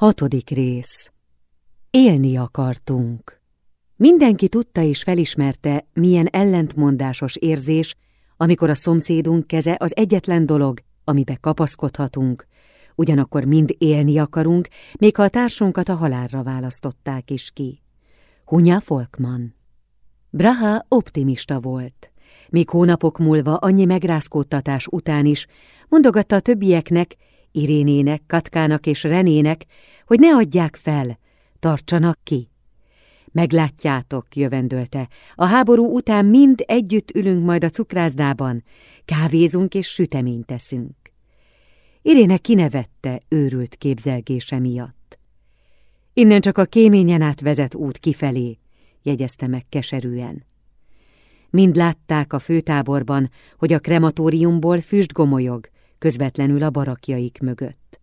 Hatodik rész Élni akartunk. Mindenki tudta és felismerte, milyen ellentmondásos érzés, amikor a szomszédunk keze az egyetlen dolog, amibe kapaszkodhatunk, ugyanakkor mind élni akarunk, még ha a társunkat a halálra választották is ki. Hunya Folkman Braha optimista volt. Még hónapok múlva annyi megrázkódtatás után is mondogatta a többieknek, Irénének, Katkának és Renének, hogy ne adják fel, tartsanak ki. Meglátjátok, jövendölte, a háború után mind együtt ülünk majd a cukrászdában, kávézunk és süteményt teszünk. Iréne kinevette őrült képzelgése miatt. Innen csak a kéményen át vezet út kifelé, jegyezte meg keserűen. Mind látták a főtáborban, hogy a krematóriumból füst gomolyog, közvetlenül a barakjaik mögött.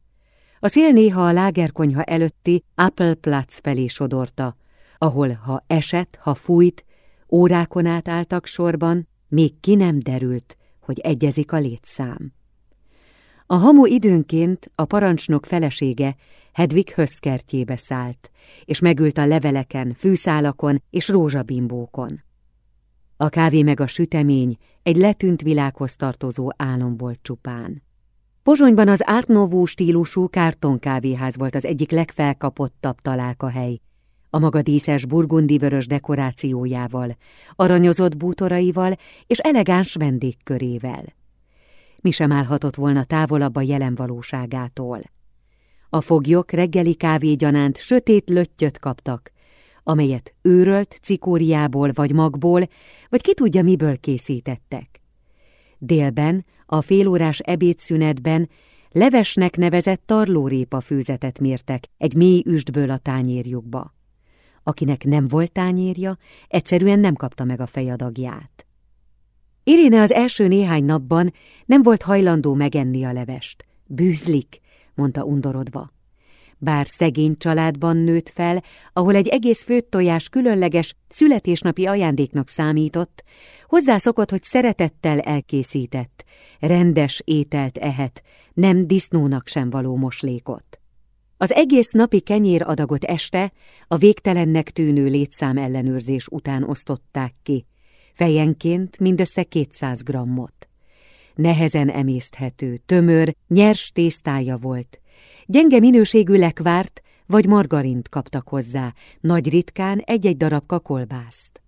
A szél néha a lágerkonyha előtti Appleplatz felé sodorta, ahol ha esett, ha fújt, órákon át álltak sorban, még ki nem derült, hogy egyezik a létszám. A hamu időnként a parancsnok felesége Hedvig höszkertjébe szállt, és megült a leveleken, fűszálakon és rózsabimbókon. A kávé meg a sütemény egy letűnt világhoz tartozó álom volt csupán. Pozsonyban az Art Nouveau stílusú kártonkávéház volt az egyik legfelkapottabb találkahely, a maga díszes burgundi-vörös dekorációjával, aranyozott bútoraival és elegáns vendégkörével. Mi sem állhatott volna távolabb a jelen valóságától. A foglyok reggeli kávégyanánt sötét löttyöt kaptak, amelyet őrölt cikóriából vagy magból, vagy ki tudja miből készítettek. Délben, a félórás ebédszünetben levesnek nevezett tarlórépa főzetet mértek egy mély üstből a tányérjukba. Akinek nem volt tányérja, egyszerűen nem kapta meg a fejadagját. Iréne az első néhány napban nem volt hajlandó megenni a levest. Bűzlik, mondta undorodva. Bár szegény családban nőtt fel, ahol egy egész főtt tojás különleges születésnapi ajándéknak számított, hozzászokott, hogy szeretettel elkészített, rendes ételt ehet, nem disznónak sem való moslékot. Az egész napi kenyéradagot este a végtelennek tűnő létszám ellenőrzés után osztották ki, fejenként mindössze 200 grammot. Nehezen emészthető, tömör, nyers tésztája volt. Gyenge minőségű lekvárt vagy margarint kaptak hozzá, nagy ritkán egy-egy darab kakolbászt.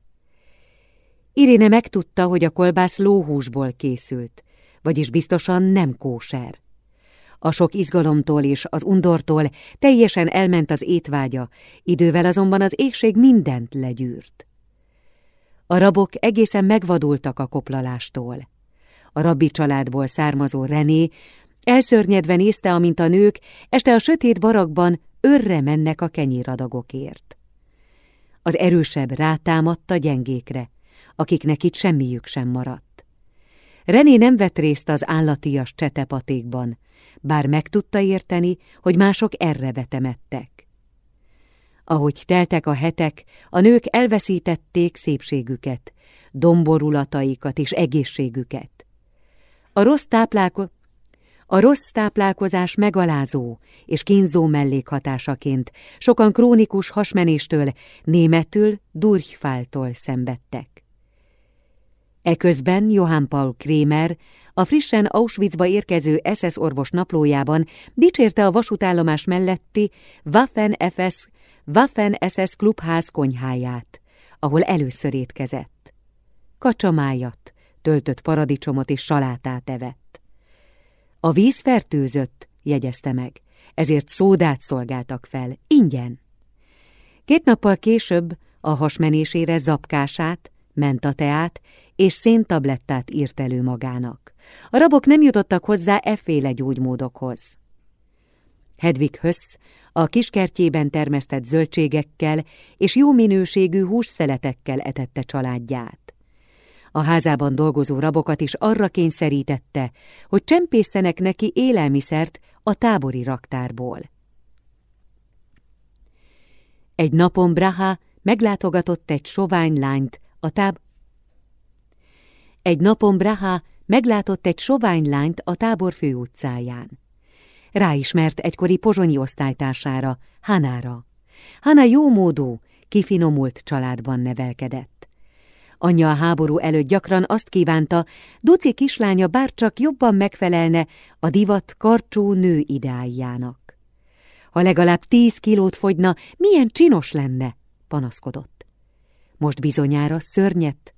Iréne megtudta, hogy a kolbász lóhúsból készült, vagyis biztosan nem kóser. A sok izgalomtól és az undortól teljesen elment az étvágya, idővel azonban az égség mindent legyűrt. A rabok egészen megvadultak a koplalástól. A rabbi családból származó René elszörnyedve nézte, amint a nők este a sötét barakban örre mennek a kenyéradagokért. Az erősebb rátámadta gyengékre, akiknek itt semmiük sem maradt. René nem vett részt az állatias csetepatékban, bár meg tudta érteni, hogy mások erre vetemettek. Ahogy teltek a hetek, a nők elveszítették szépségüket, domborulataikat és egészségüket. A rossz, táplálko a rossz táplálkozás megalázó és kínzó mellékhatásaként sokan krónikus hasmenéstől, németül durchfáltól szenvedtek. Eközben Johann Paul Krémer, a frissen Auschwitzba érkező SS orvos naplójában dicsérte a vasútállomás melletti Waffen-SS klubház konyháját, ahol először étkezett. Kacsamájat, töltött paradicsomot és salátát evett. A víz fertőzött, jegyezte meg, ezért szódát szolgáltak fel, ingyen. Két nappal később a hasmenésére zapkását, mentateát és széntablettát írt elő magának. A rabok nem jutottak hozzá efféle gyógymódokhoz. Hedvig Hösz a kiskertjében termesztett zöldségekkel és jó minőségű hússzeletekkel etette családját. A házában dolgozó rabokat is arra kényszerítette, hogy csempészenek neki élelmiszert a tábori raktárból. Egy napon Braha meglátogatott egy sovány lányt a táb... Egy napon Braha meglátott egy sovány lányt a tábor főutcáján. Ráismert egykori pozsonyi osztálytársára, Hanára. Hana jómódú, kifinomult családban nevelkedett. Anyja a háború előtt gyakran azt kívánta, Duci kislánya bárcsak jobban megfelelne a divat karcsú nő ideájának. Ha legalább tíz kilót fogyna, milyen csinos lenne, panaszkodott. Most bizonyára szörnyet.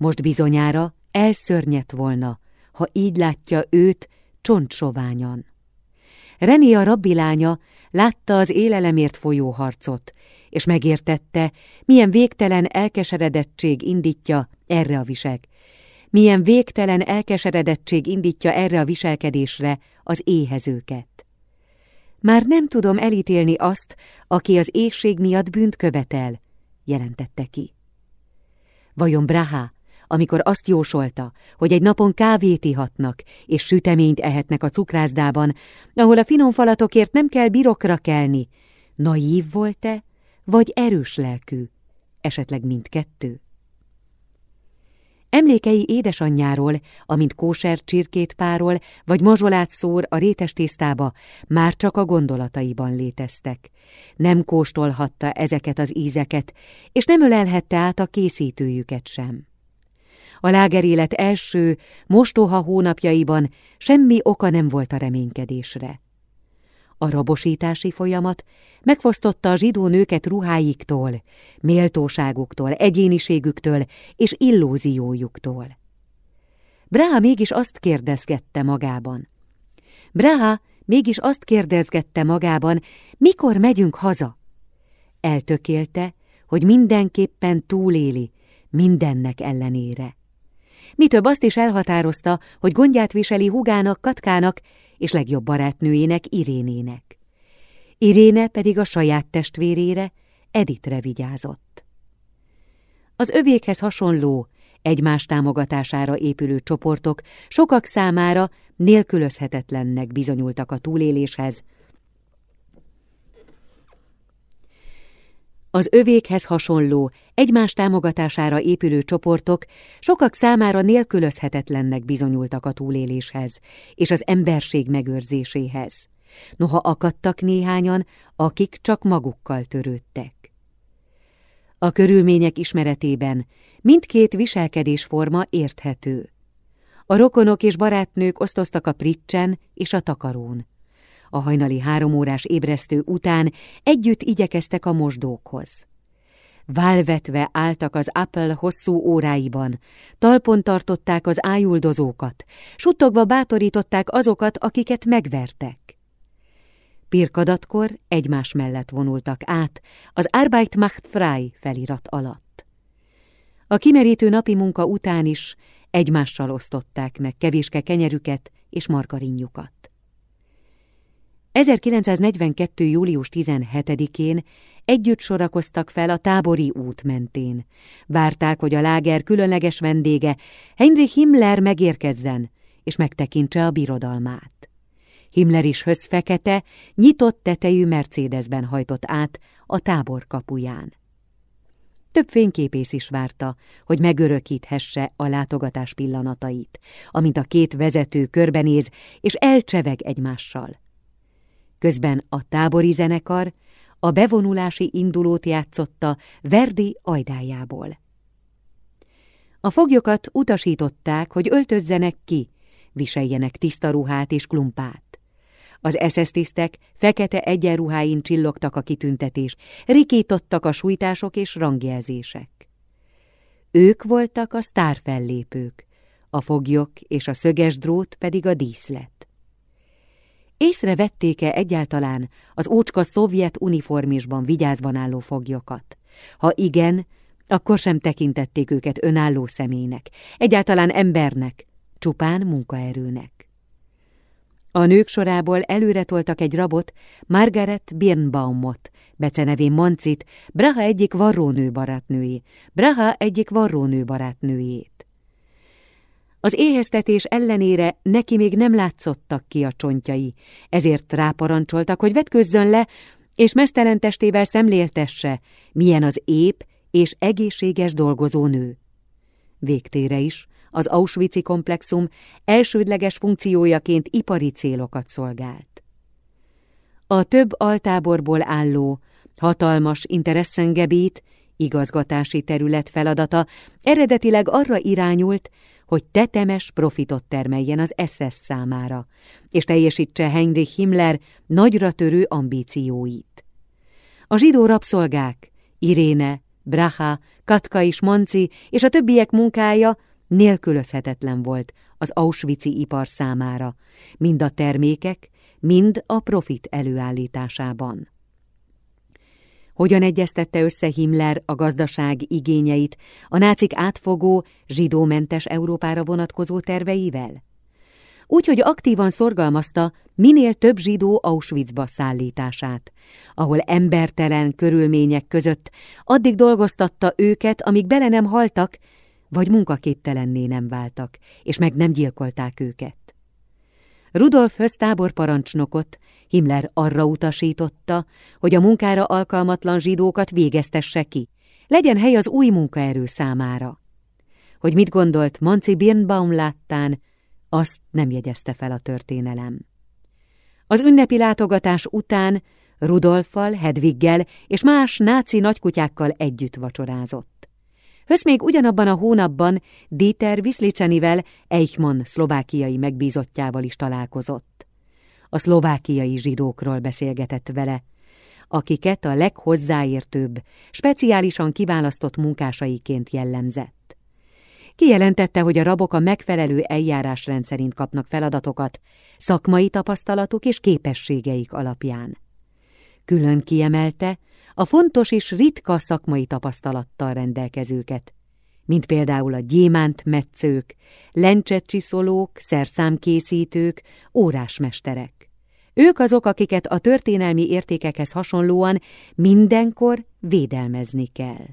Most bizonyára elszörnyet volna, ha így látja őt csontsoványan. René a rabbi látta az élelemért folyó harcot, és megértette, milyen végtelen elkeseredettség indítja erre a visek. Milyen végtelen elkeseredettség indítja erre a viselkedésre az éhezőket. Már nem tudom elítélni azt, aki az égség miatt bűnt követel, jelentette ki. Vajon Braha, amikor azt jósolta, hogy egy napon kávét ihatnak és süteményt ehetnek a cukrászdában, ahol a finom falatokért nem kell birokra kelni, naív volt-e, vagy erős lelkű, esetleg mindkettő? Emlékei édesanyjáról, amint kóser csirkét párol, vagy mazsolát szór a rétes tésztába, már csak a gondolataiban léteztek. Nem kóstolhatta ezeket az ízeket, és nem ölelhette át a készítőjüket sem. A lágerélet első, mostoha hónapjaiban semmi oka nem volt a reménykedésre. A rabosítási folyamat megfosztotta a zsidó nőket ruháiktól, méltóságuktól, egyéniségüktől és illúziójuktól. Braha mégis azt kérdezgette magában. Braha mégis azt kérdezgette magában, mikor megyünk haza. Eltökélte, hogy mindenképpen túléli, mindennek ellenére. Mi több azt is elhatározta, hogy gondját viseli hugának, Katkának és legjobb barátnőjének Irénének. Iréne pedig a saját testvérére, Editre vigyázott. Az övékhez hasonló, egymás támogatására épülő csoportok sokak számára nélkülözhetetlennek bizonyultak a túléléshez, Az övékhez hasonló, egymás támogatására épülő csoportok sokak számára nélkülözhetetlennek bizonyultak a túléléshez és az emberség megőrzéséhez. Noha akadtak néhányan, akik csak magukkal törődtek. A körülmények ismeretében mindkét viselkedésforma érthető. A rokonok és barátnők osztoztak a pricsen és a takarón. A hajnali három órás ébresztő után együtt igyekeztek a mosdókhoz. Válvetve álltak az Apple hosszú óráiban, talpon tartották az ájuldozókat, suttogva bátorították azokat, akiket megvertek. Pirkadatkor egymás mellett vonultak át az Arbeit macht frei felirat alatt. A kimerítő napi munka után is egymással osztották meg kevéske kenyerüket és margarinjukat. 1942. július 17-én együtt sorakoztak fel a tábori út mentén. Várták, hogy a láger különleges vendége, Heinrich Himmler megérkezzen, és megtekintse a birodalmát. Himmler is höz fekete, nyitott tetejű Mercedesben hajtott át a tábor kapuján. Több fényképész is várta, hogy megörökíthesse a látogatás pillanatait, amint a két vezető körbenéz és elcseveg egymással. Közben a tábori zenekar a bevonulási indulót játszotta Verdi ajdájából. A foglyokat utasították, hogy öltözzenek ki, viseljenek tiszta ruhát és klumpát. Az eszesztisztek fekete egyenruháin csillogtak a kitüntetés, rikítottak a sújtások és rangjelzések. Ők voltak a sztárfellépők, a foglyok és a szöges drót pedig a díszlet. Észrevették-e egyáltalán az ócska szovjet uniformisban vigyázban álló foglyokat? Ha igen, akkor sem tekintették őket önálló személynek, egyáltalán embernek, csupán munkaerőnek. A nők sorából előre toltak egy rabot, Margaret Birnbaumot, becenevén Mancit, Braha egyik varrónő barátnőjé, Braha egyik varrónő barátnőjét. Az éheztetés ellenére neki még nem látszottak ki a csontjai, ezért ráparancsoltak, hogy vetközzön le, és mesztelen testével szemléltesse, milyen az ép és egészséges dolgozó nő. Végtére is az Auschwitz-i komplexum elsődleges funkciójaként ipari célokat szolgált. A több altáborból álló, hatalmas interessengebít igazgatási terület feladata eredetileg arra irányult, hogy tetemes profitot termeljen az SS számára, és teljesítse Heinrich Himmler nagyra törő ambícióit. A zsidó rabszolgák, Iréne, Braha, Katka és Manci és a többiek munkája nélkülözhetetlen volt az Auschwitz-i ipar számára, mind a termékek, mind a profit előállításában. Hogyan egyeztette össze Himmler a gazdaság igényeit a nácik átfogó, zsidómentes Európára vonatkozó terveivel? Úgy, hogy aktívan szorgalmazta minél több zsidó Auschwitzba szállítását, ahol embertelen körülmények között addig dolgoztatta őket, amíg bele nem haltak, vagy munkaképtelenné nem váltak, és meg nem gyilkolták őket. Rudolf parancsnokot Himmler arra utasította, hogy a munkára alkalmatlan zsidókat végeztesse ki, legyen hely az új munkaerő számára. Hogy mit gondolt Manci Birnbaum láttán, azt nem jegyezte fel a történelem. Az ünnepi látogatás után Rudolffal, Hedviggel és más náci nagykutyákkal együtt vacsorázott. Hösz még ugyanabban a hónapban Dieter Viszlicenivel, Eichmann szlovákiai megbízottjával is találkozott. A szlovákiai zsidókról beszélgetett vele, akiket a leghozzáértőbb, speciálisan kiválasztott munkásaiként jellemzett. Kijelentette, hogy a rabok a megfelelő eljárás rendszerint kapnak feladatokat, szakmai tapasztalatuk és képességeik alapján. Külön kiemelte, a fontos és ritka szakmai tapasztalattal rendelkezőket, mint például a gyémántmetszők, lencsetcsiszolók, szerszámkészítők, órásmesterek. Ők azok, akiket a történelmi értékekhez hasonlóan mindenkor védelmezni kell.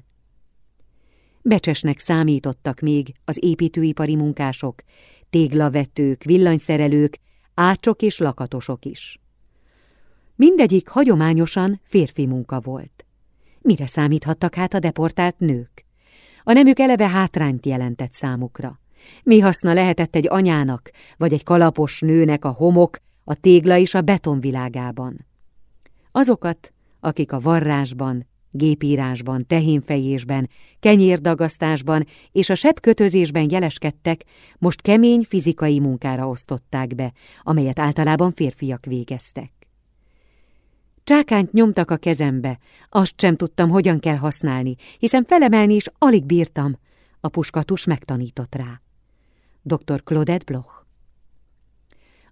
Becsesnek számítottak még az építőipari munkások, téglavetők, villanyszerelők, ácsok és lakatosok is. Mindegyik hagyományosan férfi munka volt. Mire számíthattak hát a deportált nők? A nemük eleve hátrányt jelentett számukra. Mi haszna lehetett egy anyának, vagy egy kalapos nőnek a homok, a tégla és a betonvilágában? Azokat, akik a varrásban, gépírásban, tehénfejésben, kenyérdagasztásban és a sebkötözésben jeleskedtek, most kemény fizikai munkára osztották be, amelyet általában férfiak végeztek. Csákányt nyomtak a kezembe, azt sem tudtam, hogyan kell használni, hiszen felemelni is alig bírtam. A puskatus megtanított rá. Dr. Claudette Bloch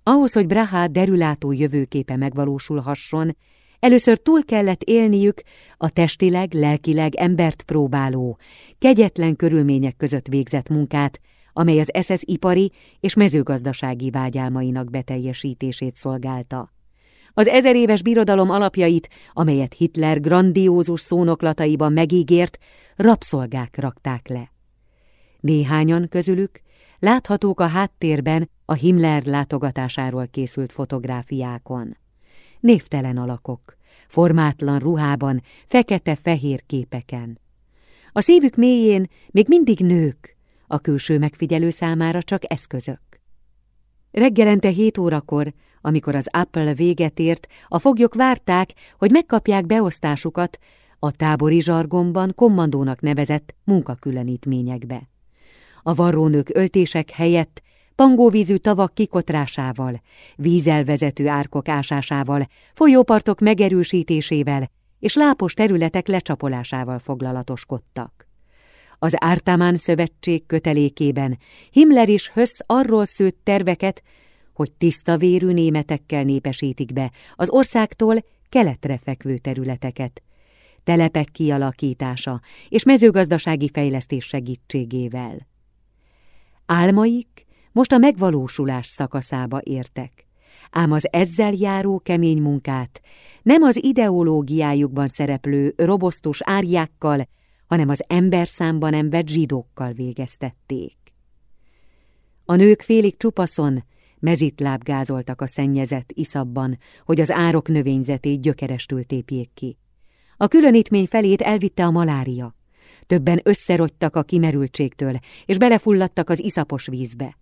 Ahhoz, hogy Braha derülátó jövőképe megvalósulhasson, először túl kellett élniük a testileg, lelkileg embert próbáló, kegyetlen körülmények között végzett munkát, amely az SS ipari és mezőgazdasági vágyálmainak beteljesítését szolgálta. Az ezer éves birodalom alapjait, amelyet Hitler grandiózus szónoklataiban megígért, rabszolgák rakták le. Néhányan közülük láthatók a háttérben a Himmler látogatásáról készült fotográfiákon. Névtelen alakok, formátlan ruhában, fekete-fehér képeken. A szívük mélyén még mindig nők, a külső megfigyelő számára csak eszközök. Reggelente hét órakor amikor az Apple véget ért, a foglyok várták, hogy megkapják beosztásukat a tábori zsargomban kommandónak nevezett munkakülönítményekbe. A varrónők öltések helyett pangóvízű tavak kikotrásával, vízelvezető árkok ásásával, folyópartok megerősítésével és lápos területek lecsapolásával foglalatoskodtak. Az Ártámán szövetség kötelékében Himmler is Hösz arról szőtt terveket, hogy tiszta vérű németekkel népesítik be az országtól keletre fekvő területeket, telepek kialakítása és mezőgazdasági fejlesztés segítségével. Álmaik most a megvalósulás szakaszába értek, ám az ezzel járó kemény munkát nem az ideológiájukban szereplő robosztus árjákkal, hanem az ember zsidókkal végeztették. A nők félig csupaszon, Mezitláb gázoltak a szennyezett iszabban, hogy az árok növényzetét gyökerestül tépjék ki. A különítmény felét elvitte a malária. Többen összerogytak a kimerültségtől, és belefulladtak az iszapos vízbe.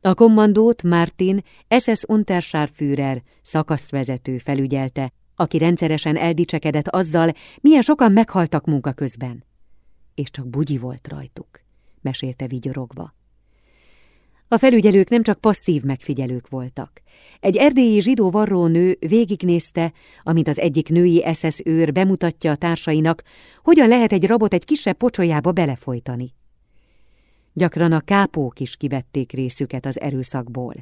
A kommandót Martin SS Unterscharführer szakaszvezető felügyelte, aki rendszeresen eldicsekedett azzal, milyen sokan meghaltak munka közben. És csak bugyi volt rajtuk, mesélte vigyorogva. A felügyelők nem csak passzív megfigyelők voltak. Egy erdélyi zsidó varrónő végignézte, amint az egyik női SS őr bemutatja a társainak, hogyan lehet egy rabot egy kisebb pocsolyába belefolytani. Gyakran a kápók is kivették részüket az erőszakból.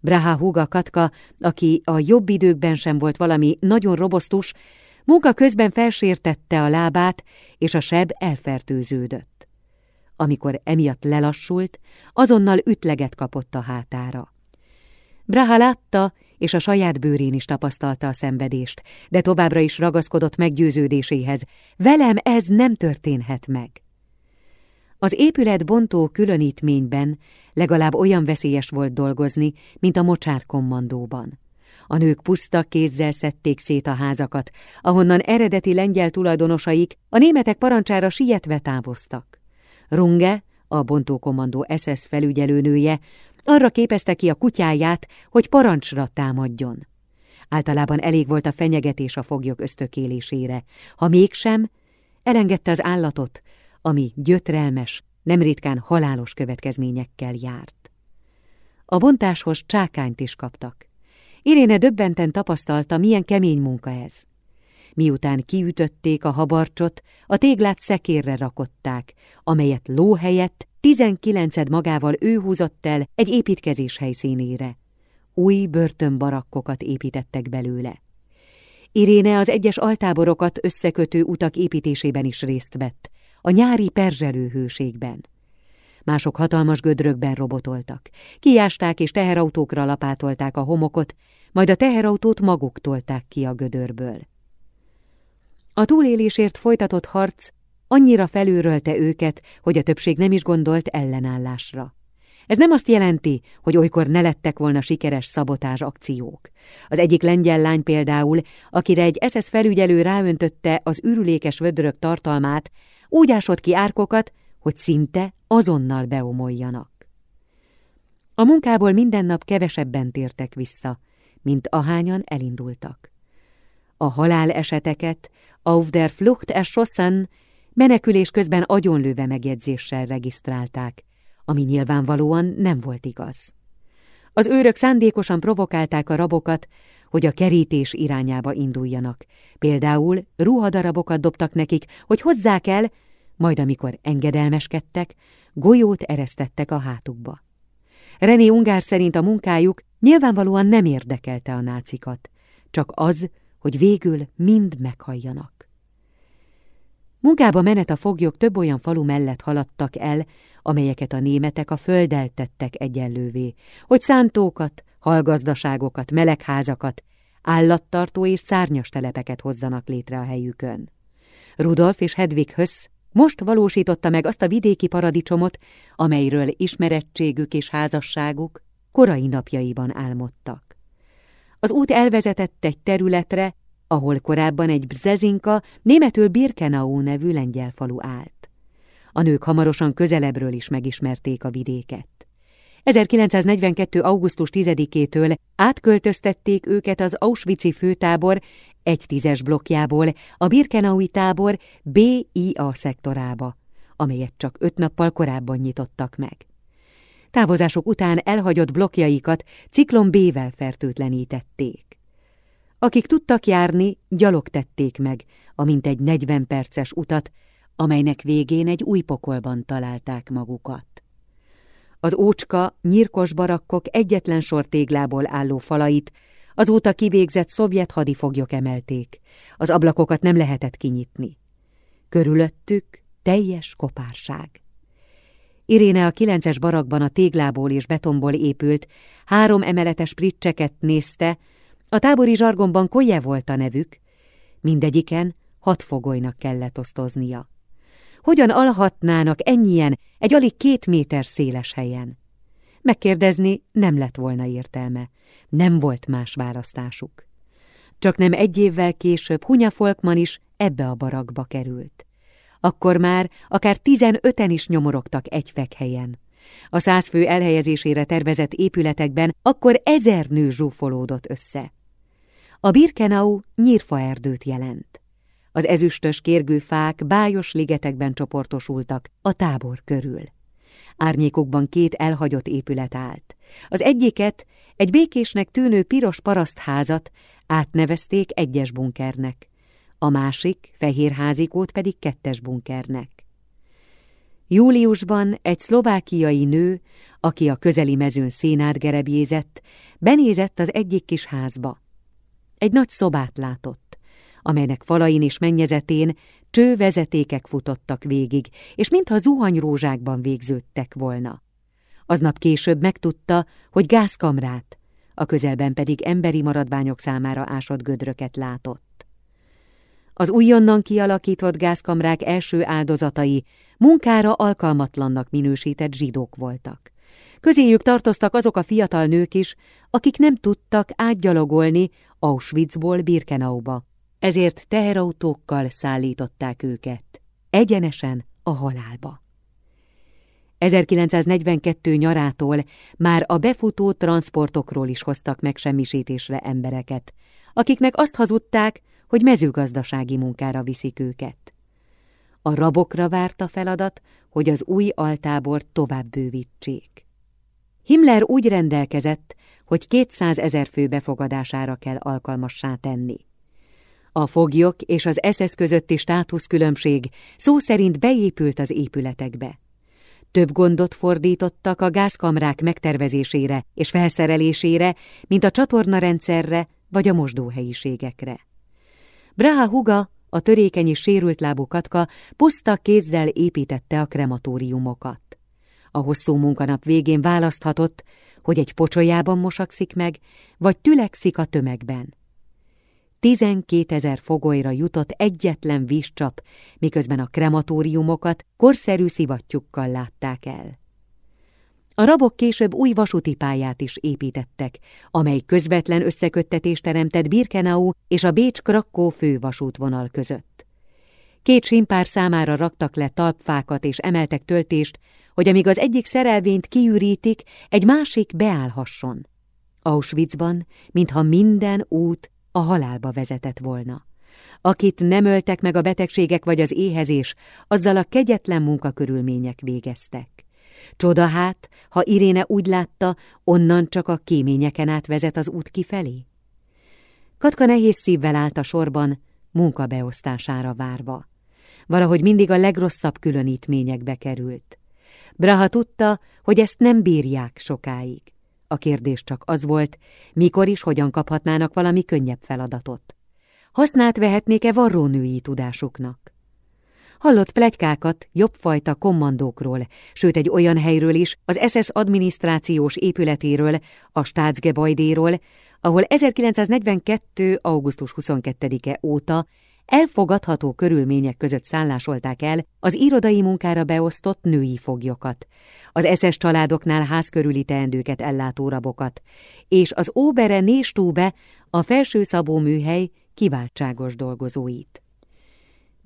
Braha húga Katka, aki a jobb időkben sem volt valami nagyon robosztus, munka közben felsértette a lábát, és a seb elfertőződött. Amikor emiatt lelassult, azonnal ütleget kapott a hátára. Braha látta, és a saját bőrén is tapasztalta a szenvedést, de továbbra is ragaszkodott meggyőződéséhez. Velem ez nem történhet meg. Az épület bontó különítményben legalább olyan veszélyes volt dolgozni, mint a mocsárkommandóban. A nők puszta kézzel szedték szét a házakat, ahonnan eredeti lengyel tulajdonosaik a németek parancsára sietve távoztak. Runge, a bontókommandó SS felügyelőnője, arra képezte ki a kutyáját, hogy parancsra támadjon. Általában elég volt a fenyegetés a foglyok ösztökélésére. Ha mégsem, elengedte az állatot, ami gyötrelmes, nem ritkán halálos következményekkel járt. A bontáshoz csákányt is kaptak. Iréne döbbenten tapasztalta, milyen kemény munka ez. Miután kiütötték a habarcsot, a téglát szekérre rakották, amelyet ló helyett tizenkilenced magával ő húzott el egy építkezés helyszínére. Új börtönbarakkokat építettek belőle. Iréne az egyes altáborokat összekötő utak építésében is részt vett, a nyári perzselő hőségben. Mások hatalmas gödrökben robotoltak. Kiásták és teherautókra lapátolták a homokot, majd a teherautót maguk tolták ki a gödörből. A túlélésért folytatott harc annyira felőrölte őket, hogy a többség nem is gondolt ellenállásra. Ez nem azt jelenti, hogy olykor ne lettek volna sikeres szabotás akciók. Az egyik lengyel lány például, akire egy SS felügyelő ráöntötte az ürülékes vödrök tartalmát, úgy ásott ki árkokat, hogy szinte azonnal beomoljanak. A munkából minden nap kevesebben tértek vissza, mint ahányan elindultak. A haláleseteket auf der Flucht erschossen menekülés közben agyonlőve megjegyzéssel regisztrálták, ami nyilvánvalóan nem volt igaz. Az őrök szándékosan provokálták a rabokat, hogy a kerítés irányába induljanak. Például ruhadarabokat dobtak nekik, hogy hozzák el, majd amikor engedelmeskedtek, golyót eresztettek a hátukba. René Ungár szerint a munkájuk nyilvánvalóan nem érdekelte a nácikat, csak az, hogy végül mind meghalljanak. Munkába menet a foglyok több olyan falu mellett haladtak el, amelyeket a németek a földdel tettek egyenlővé, hogy szántókat, halgazdaságokat, melegházakat, állattartó és szárnyas telepeket hozzanak létre a helyükön. Rudolf és Hedwig Hösz most valósította meg azt a vidéki paradicsomot, amelyről ismerettségük és házasságuk korai napjaiban álmodtak. Az út elvezetett egy területre, ahol korábban egy Bzezinka, németül Birkenau nevű lengyel falu állt. A nők hamarosan közelebbről is megismerték a vidéket. 1942. augusztus 10-től átköltöztették őket az Auschwitz-i főtábor egy tízes blokkjából a Birkenaui tábor BIA szektorába, amelyet csak öt nappal korábban nyitottak meg. Távozások után elhagyott blokkjaikat ciklon B-vel fertőtlenítették. Akik tudtak járni, gyalog tették meg, amint egy 40 perces utat, amelynek végén egy új pokolban találták magukat. Az ócska, nyírkos barakkok egyetlen sor téglából álló falait azóta kivégzett szovjet hadifoglyok emelték. Az ablakokat nem lehetett kinyitni. Körülöttük teljes kopárság. Iréne a kilences barakban a téglából és betonból épült, három emeletes pricseket nézte, a tábori zsargonban Koje volt a nevük, mindegyiken hat fogolynak kellett osztoznia. Hogyan alhatnának ennyien egy alig két méter széles helyen? Megkérdezni nem lett volna értelme, nem volt más választásuk. Csak nem egy évvel később Hunya Folkman is ebbe a barakba került. Akkor már akár tizenöten is nyomorogtak egy fekhelyen. A száz fő elhelyezésére tervezett épületekben akkor ezer nő zsúfolódott össze. A Birkenau nyírfaerdőt jelent. Az ezüstös kérgő fák bájos ligetekben csoportosultak a tábor körül. Árnyékokban két elhagyott épület állt. Az egyiket, egy békésnek tűnő piros parasztházat átnevezték egyes bunkernek, a másik, fehér házikót pedig kettes bunkernek. Júliusban egy szlovákiai nő, aki a közeli mezőn szénát gerebjézett, benézett az egyik kis házba. Egy nagy szobát látott, amelynek falain és mennyezetén csővezetékek futottak végig, és mintha zuhanyrózsákban végződtek volna. Aznap később megtudta, hogy gázkamrát, a közelben pedig emberi maradványok számára ásott gödröket látott. Az újonnan kialakított gázkamrák első áldozatai munkára alkalmatlannak minősített zsidók voltak. Közéjük tartoztak azok a fiatal nők is, akik nem tudtak átgyalogolni Auschwitzból Birkenauba, ezért teherautókkal szállították őket, egyenesen a halálba. 1942 nyarától már a befutó transportokról is hoztak megsemmisítésre embereket, akiknek azt hazudták, hogy mezőgazdasági munkára viszik őket. A rabokra várt a feladat, hogy az új altábor tovább bővítsék. Himmler úgy rendelkezett, hogy 200 ezer fő befogadására kell alkalmassá tenni. A foglyok és az SS közötti státuszkülönbség szó szerint beépült az épületekbe. Több gondot fordítottak a gázkamrák megtervezésére és felszerelésére, mint a csatornarendszerre vagy a mosdóhelyiségekre. Braha Huga, a törékeny és sérült lábú katka puszta kézzel építette a krematóriumokat. A hosszú munkanap végén választhatott, hogy egy pocsolyában mosakszik meg, vagy tülekszik a tömegben. Tizenkétezer fogolyra jutott egyetlen vízcsap, miközben a krematóriumokat korszerű szivattyukkal látták el. A rabok később új vasúti pályát is építettek, amely közvetlen összeköttetést teremtett Birkenau és a Bécs-Krakkó fővasútvonal között. Két simpár számára raktak le talpfákat és emeltek töltést, hogy amíg az egyik szerelvényt kiürítik, egy másik beállhasson. Auschwitzban, mintha minden út a halálba vezetett volna. Akit nem öltek meg a betegségek vagy az éhezés, azzal a kegyetlen munkakörülmények végeztek. Csoda hát, ha Iréne úgy látta, onnan csak a kéményeken át vezet az út kifelé? Katka nehéz szívvel állt a sorban, munkabeosztására várva. Valahogy mindig a legrosszabb különítményekbe került. Braha tudta, hogy ezt nem bírják sokáig. A kérdés csak az volt, mikor is hogyan kaphatnának valami könnyebb feladatot. Hasznát vehetnék-e varrónői tudásuknak? Hallott plegykákat jobbfajta kommandókról, sőt egy olyan helyről is, az SS adminisztrációs épületéről, a Staatsgebäudéről, ahol 1942. augusztus 22-e óta elfogadható körülmények között szállásolták el az irodai munkára beosztott női foglyokat, az eszes családoknál házkörüli teendőket ellátó rabokat, és az Óbere Néstúbe a felső szabó műhely kiváltságos dolgozóit.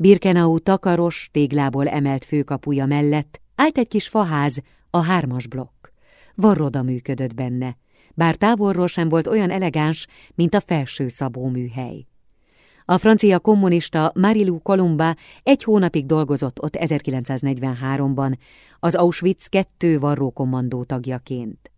Birkenau takaros, téglából emelt főkapuja mellett állt egy kis faház, a hármas blokk. Varroda működött benne, bár távolról sem volt olyan elegáns, mint a felső szabó műhely. A francia kommunista Marilou Columba egy hónapig dolgozott ott 1943-ban, az Auschwitz kettő varrókommandó tagjaként.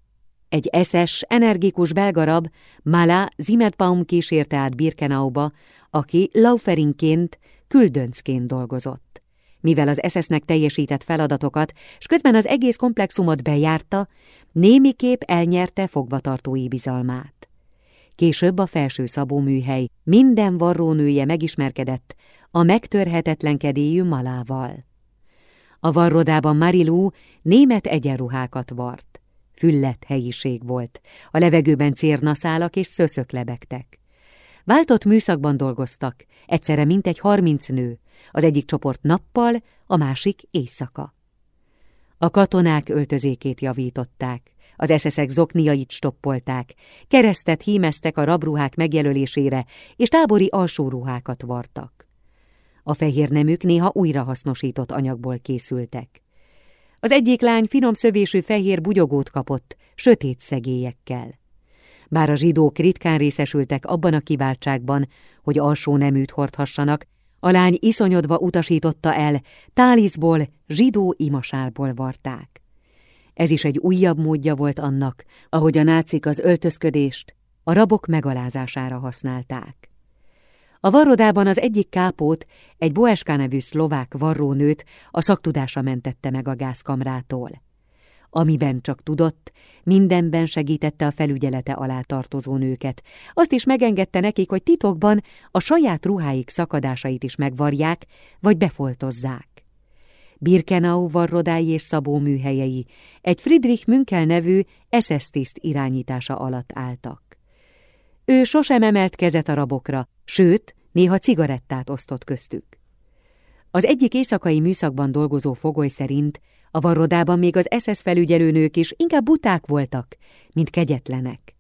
Egy eszes, energikus belgarab, Mala Zimmerbaum kísérte át Birkenauba, aki Lauferinként, küldöncként dolgozott. Mivel az SS-nek teljesített feladatokat, s közben az egész komplexumot bejárta, némiképp elnyerte fogvatartói bizalmát. Később a felső szabó műhely minden varrónője megismerkedett a megtörhetetlen kedélyű malával. A varrodában Marilú német egyenruhákat vart. Füllett helyiség volt, a levegőben cérnaszálak és szöszök lebegtek. Váltott műszakban dolgoztak, egyszerre mintegy harminc nő, az egyik csoport nappal, a másik éjszaka. A katonák öltözékét javították, az eszeszek zokniait stoppolták, keresztet hímeztek a rabruhák megjelölésére, és tábori alsóruhákat vartak. A fehér nemük néha újrahasznosított anyagból készültek. Az egyik lány finom szövésű fehér bugyogót kapott, sötét szegélyekkel. Bár a zsidók ritkán részesültek abban a kiváltságban, hogy alsó neműt hordhassanak, a lány iszonyodva utasította el, táliszból, zsidó imasálból varták. Ez is egy újabb módja volt annak, ahogy a nácik az öltözködést a rabok megalázására használták. A varrodában az egyik kápót, egy Boeská nevű szlovák varrónőt a szaktudása mentette meg a gázkamrától. Amiben csak tudott, mindenben segítette a felügyelete alá tartozó nőket. Azt is megengedte nekik, hogy titokban a saját ruháik szakadásait is megvarják, vagy befoltozzák. Birkenau varrodái és szabó műhelyei egy Friedrich Münkel nevű SS tiszt irányítása alatt álltak. Ő sosem emelt kezet a rabokra, sőt, néha cigarettát osztott köztük. Az egyik éjszakai műszakban dolgozó fogoly szerint a varrodában még az SS felügyelőnők is inkább buták voltak, mint kegyetlenek.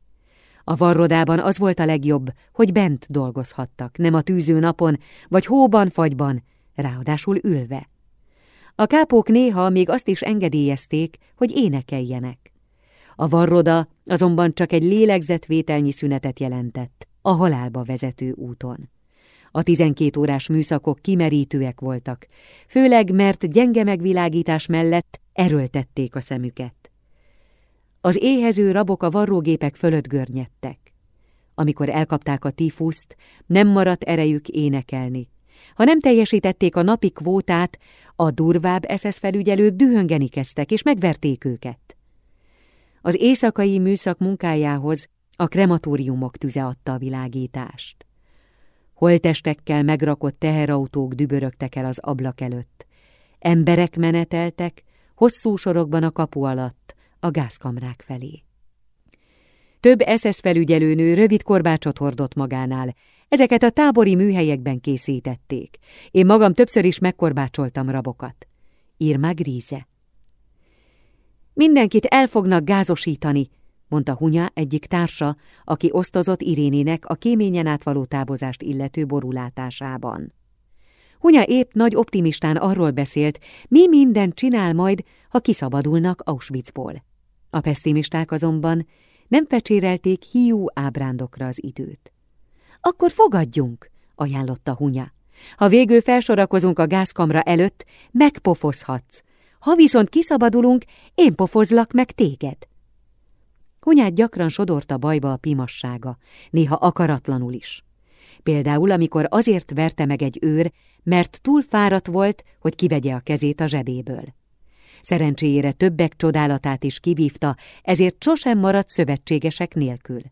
A varrodában az volt a legjobb, hogy bent dolgozhattak, nem a tűző napon, vagy hóban, fagyban, ráadásul ülve. A kápók néha még azt is engedélyezték, hogy énekeljenek. A varroda azonban csak egy lélegzetvételnyi szünetet jelentett a halálba vezető úton. A tizenkét órás műszakok kimerítőek voltak, főleg mert gyenge megvilágítás mellett erőltették a szemüket. Az éhező rabok a varrógépek fölött görnyedtek. Amikor elkapták a tifuszt, nem maradt erejük énekelni. Ha nem teljesítették a napi kvótát, a durvább SS felügyelők dühöngeni kezdtek, és megverték őket. Az éjszakai műszak munkájához a krematóriumok tüze adta a világítást. Holtestekkel megrakott teherautók dübörögtek el az ablak előtt. Emberek meneteltek, hosszú sorokban a kapu alatt, a gázkamrák felé. Több SS felügyelőnő rövid korbácsot hordott magánál. Ezeket a tábori műhelyekben készítették. Én magam többször is megkorbácsoltam rabokat. Irma Gríze. Mindenkit el fognak gázosítani, mondta Hunya egyik társa, aki osztozott Irénének a kéményen átvaló távozást illető borulátásában. Hunya épp nagy optimistán arról beszélt, mi mindent csinál majd, ha kiszabadulnak Auschwitzból. A pessimisták azonban nem fecsérelték hiú ábrándokra az időt. Akkor fogadjunk, ajánlotta Hunya. Ha végül felsorakozunk a gázkamra előtt, megpofozhatsz. Ha viszont kiszabadulunk, én pofozlak meg téged. Hunyát gyakran sodorta bajba a pimassága, néha akaratlanul is. Például, amikor azért verte meg egy őr, mert túl fáradt volt, hogy kivegye a kezét a zsebéből. Szerencséjére többek csodálatát is kivívta, ezért sosem maradt szövetségesek nélkül.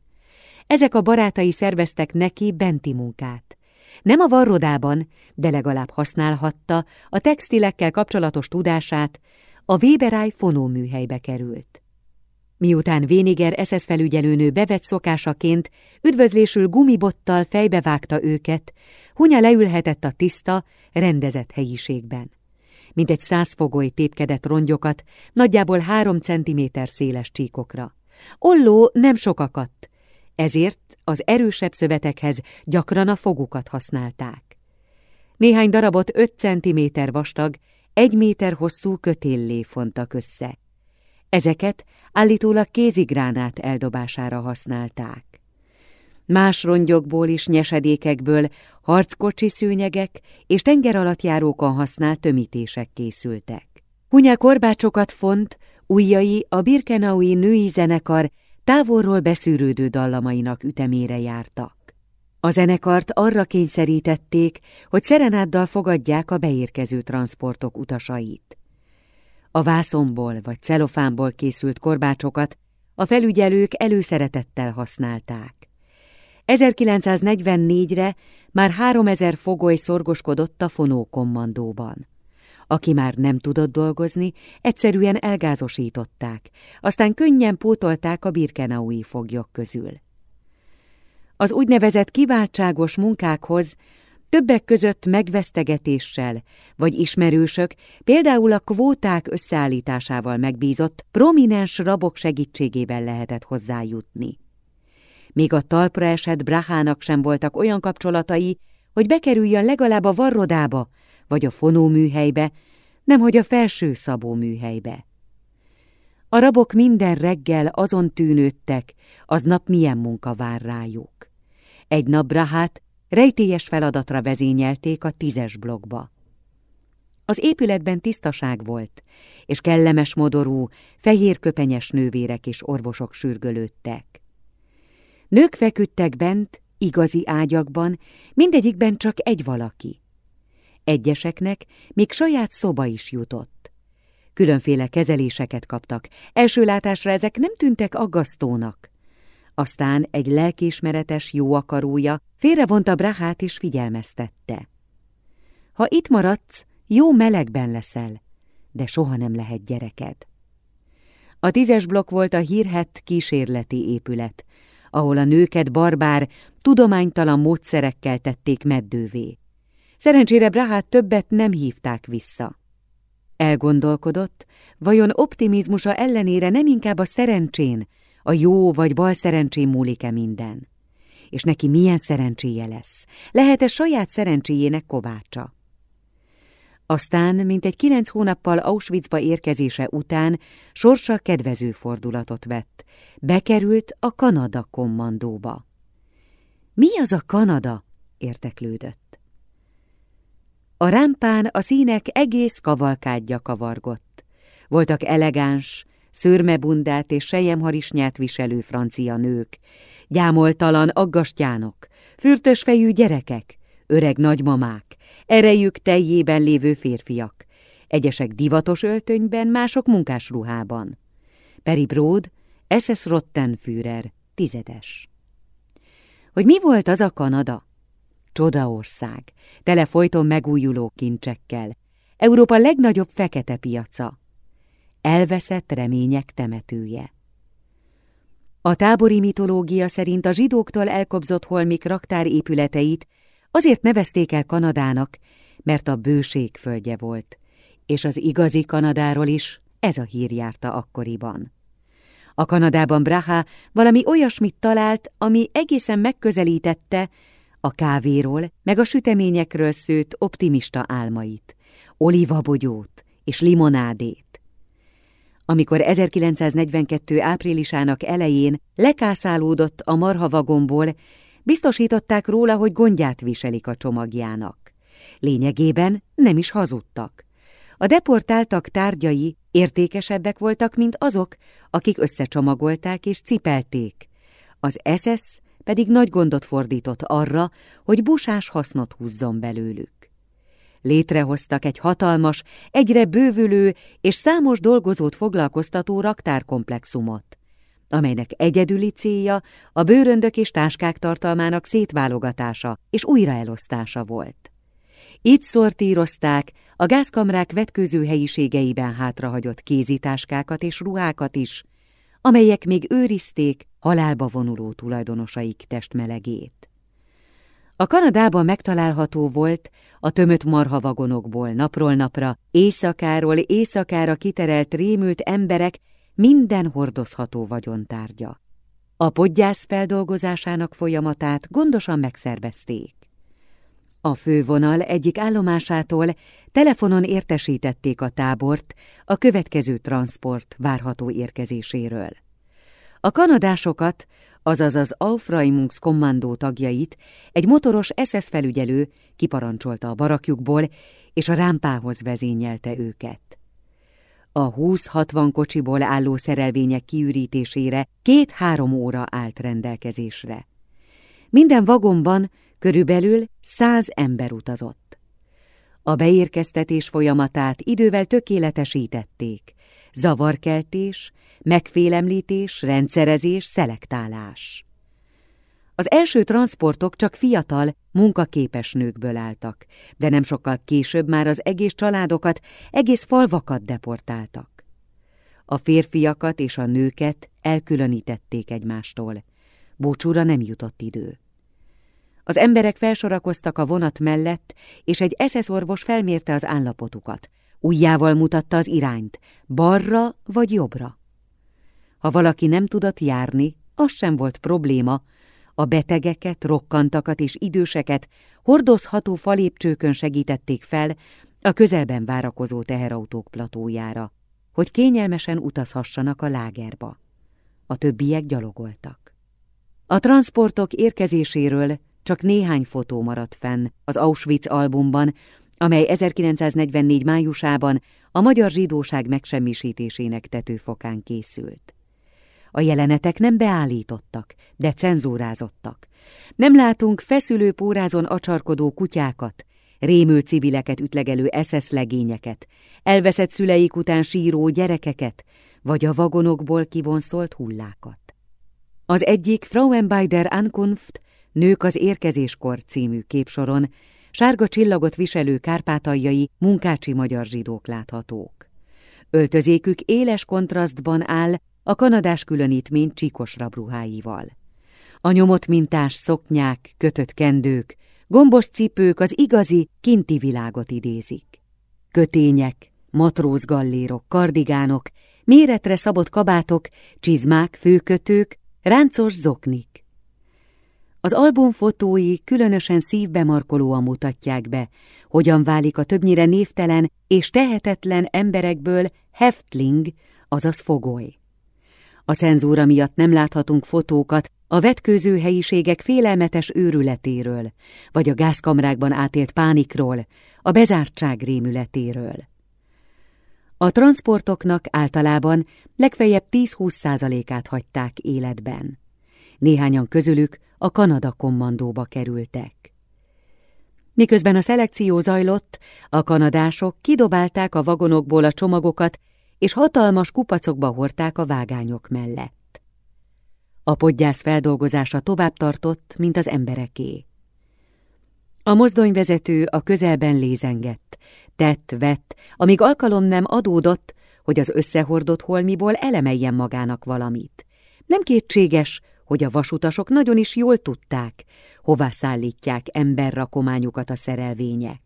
Ezek a barátai szerveztek neki benti munkát. Nem a varrodában, de legalább használhatta a textilekkel kapcsolatos tudását, a Weberáj fonóműhelybe került. Miután Véniger SS felügyelőnő bevett szokásaként üdvözlésül gumibottal fejbevágta őket, Hunya leülhetett a tiszta, rendezett helyiségben. Mint egy száz fogoly tépkedett rongyokat, nagyjából három centiméter széles csíkokra. Olló nem sokakadt, ezért az erősebb szövetekhez gyakran a fogukat használták. Néhány darabot öt centiméter vastag, egy méter hosszú kötéllé fontak össze. Ezeket állítólag kézigránát eldobására használták. Más rongyokból és nyesedékekből harckocsi szőnyegek és tengeralattjárókon használt tömítések készültek. Hunya korbácsokat font, ujjai a Birkenaui női zenekar távolról beszűrődő dallamainak ütemére jártak. A zenekart arra kényszerítették, hogy szerenáddal fogadják a beérkező transportok utasait. A vászomból vagy celofánból készült korbácsokat a felügyelők előszeretettel használták. 1944-re már 3000 fogoly szorgoskodott a fonókommandóban. Aki már nem tudott dolgozni, egyszerűen elgázosították, aztán könnyen pótolták a birkenaui foglyok közül. Az úgynevezett kiváltságos munkákhoz többek között megvesztegetéssel, vagy ismerősök, például a kvóták összeállításával megbízott prominens rabok segítségével lehetett hozzájutni. Még a talpra esett Brahának sem voltak olyan kapcsolatai, hogy bekerüljön legalább a varrodába, vagy a fonóműhelybe, nemhogy a felső szabó műhelybe. A rabok minden reggel azon tűnődtek, aznap milyen munka vár rájuk. Egy nap Brahát rejtélyes feladatra vezényelték a tízes blokkba. Az épületben tisztaság volt, és kellemes modorú, fehér köpenyes nővérek és orvosok sürgölődtek. Nők feküdtek bent, igazi ágyakban, mindegyikben csak egy valaki. Egyeseknek még saját szoba is jutott. Különféle kezeléseket kaptak, első látásra ezek nem tűntek aggasztónak. Aztán egy lelkiismeretes jó akarója félrevonta Brahát és figyelmeztette. Ha itt maradsz, jó melegben leszel, de soha nem lehet gyereked. A tízes blokk volt a hírhet kísérleti épület, ahol a nőket barbár, tudománytalan módszerekkel tették meddővé. Szerencsére Brahát többet nem hívták vissza. Elgondolkodott, vajon optimizmusa ellenére nem inkább a szerencsén, a jó vagy bal szerencsén múlik-e minden? És neki milyen szerencséje lesz? Lehet-e saját szerencséjének kovácsa? Aztán, mint egy kilenc hónappal Auschwitzba érkezése után sorsa kedvező fordulatot vett. Bekerült a Kanada kommandóba. Mi az a Kanada? érteklődött. A rámpán a színek egész kavalkádja kavargott. Voltak elegáns, szőrmebundát és sejemharisnyát viselő francia nők, gyámoltalan aggastyánok, fürtös fejű gyerekek, öreg nagymamák, erejük teljében lévő férfiak, egyesek divatos öltönyben, mások munkásruhában. Peri Bród, SS Rottenführer, tizedes. Hogy mi volt az a Kanada? Csodaország, tele folyton megújuló kincsekkel, Európa legnagyobb fekete piaca, elveszett remények temetője. A tábori mitológia szerint a zsidóktól elkobzott holmik raktárépületeit Azért nevezték el Kanadának, mert a bőség földje volt, és az igazi Kanadáról is ez a hír járta akkoriban. A Kanadában Braha valami olyasmit talált, ami egészen megközelítette a kávéról, meg a süteményekről szőtt optimista álmait, olivabogyót és limonádét. Amikor 1942. áprilisának elején lekászálódott a marhavagomból, Biztosították róla, hogy gondját viselik a csomagjának. Lényegében nem is hazudtak. A deportáltak tárgyai értékesebbek voltak, mint azok, akik összecsomagolták és cipelték. Az SS pedig nagy gondot fordított arra, hogy busás hasznot húzzon belőlük. Létrehoztak egy hatalmas, egyre bővülő és számos dolgozót foglalkoztató raktárkomplexumot amelynek egyedüli célja a bőröndök és táskák tartalmának szétválogatása és újraelosztása volt. Itt szortírozták a gázkamrák vetkőző helyiségeiben hátrahagyott kézitáskákat és ruhákat is, amelyek még őrizték halálba vonuló tulajdonosaik testmelegét. A Kanadában megtalálható volt a tömött marhavagonokból napról napra, éjszakáról éjszakára kiterelt rémült emberek minden hordozható vagyontárgya. A podgyász feldolgozásának folyamatát gondosan megszervezték. A fővonal egyik állomásától telefonon értesítették a tábort a következő transport várható érkezéséről. A kanadásokat, azaz az Aufraimungs kommandó tagjait egy motoros SS felügyelő kiparancsolta a barakjukból, és a rámpához vezényelte őket. A 20-60 kocsiból álló szerelvények kiürítésére két-három óra állt rendelkezésre. Minden vagonban körülbelül száz ember utazott. A beérkeztetés folyamatát idővel tökéletesítették. Zavarkeltés, megfélemlítés, rendszerezés, szelektálás. Az első transportok csak fiatal, munkaképes nőkből álltak, de nem sokkal később már az egész családokat, egész falvakat deportáltak. A férfiakat és a nőket elkülönítették egymástól. Búcsúra nem jutott idő. Az emberek felsorakoztak a vonat mellett, és egy eszeszorvos felmérte az állapotukat. Ujjával mutatta az irányt, balra vagy jobbra. Ha valaki nem tudott járni, az sem volt probléma, a betegeket, rokkantakat és időseket hordozható falépcsőkön segítették fel a közelben várakozó teherautók platójára, hogy kényelmesen utazhassanak a lágerba. A többiek gyalogoltak. A transportok érkezéséről csak néhány fotó maradt fenn az Auschwitz albumban, amely 1944 májusában a magyar zsidóság megsemmisítésének tetőfokán készült. A jelenetek nem beállítottak, de cenzúrázottak. Nem látunk feszülő pórázon acsarkodó kutyákat, rémült civileket ütlegelő SS legényeket, elveszett szüleik után síró gyerekeket, vagy a vagonokból kivonszolt hullákat. Az egyik Frauenbeider Ankunft, Nők az érkezéskor című képsoron sárga csillagot viselő kárpátaljai munkácsi magyar zsidók láthatók. Öltözékük éles kontrasztban áll a kanadás különítmény csíkos rabruháival. A nyomott mintás szoknyák, kötött kendők, gombos cipők az igazi, kinti világot idézik. Kötények, matrózgallérok, kardigánok, méretre szabott kabátok, csizmák, főkötők, ráncos zoknik. Az album fotói különösen szívbe markolóan mutatják be, hogyan válik a többnyire névtelen és tehetetlen emberekből heftling, azaz fogoly. A cenzúra miatt nem láthatunk fotókat a vetkőző helyiségek félelmetes őrületéről, vagy a gázkamrákban átélt pánikról, a bezártság rémületéről. A transportoknak általában legfeljebb 10-20 százalékát hagyták életben. Néhányan közülük a Kanada kommandóba kerültek. Miközben a szelekció zajlott, a kanadások kidobálták a vagonokból a csomagokat, és hatalmas kupacokba hordták a vágányok mellett. A podgyász feldolgozása tovább tartott, mint az embereké. A mozdonyvezető a közelben lézengett, tett, vett, amíg alkalom nem adódott, hogy az összehordott holmiból elemeljen magának valamit. Nem kétséges, hogy a vasutasok nagyon is jól tudták, hová szállítják emberrakományukat a szerelvények.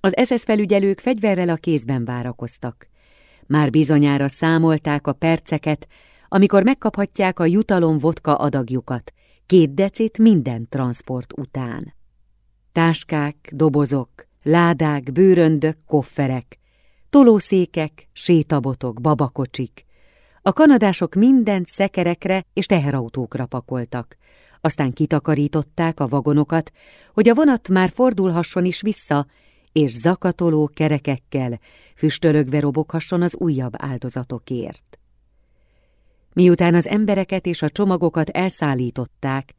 Az SS felügyelők fegyverrel a kézben várakoztak. Már bizonyára számolták a perceket, amikor megkaphatják a jutalom vodka adagjukat, két decit minden transport után. Táskák, dobozok, ládák, bőröndök, kofferek, tolószékek, sétabotok, babakocsik, a kanadások mindent szekerekre és teherautókra pakoltak. Aztán kitakarították a vagonokat, hogy a vonat már fordulhasson is vissza, és zakatoló kerekekkel füstölögve roboghasson az újabb áldozatokért. Miután az embereket és a csomagokat elszállították,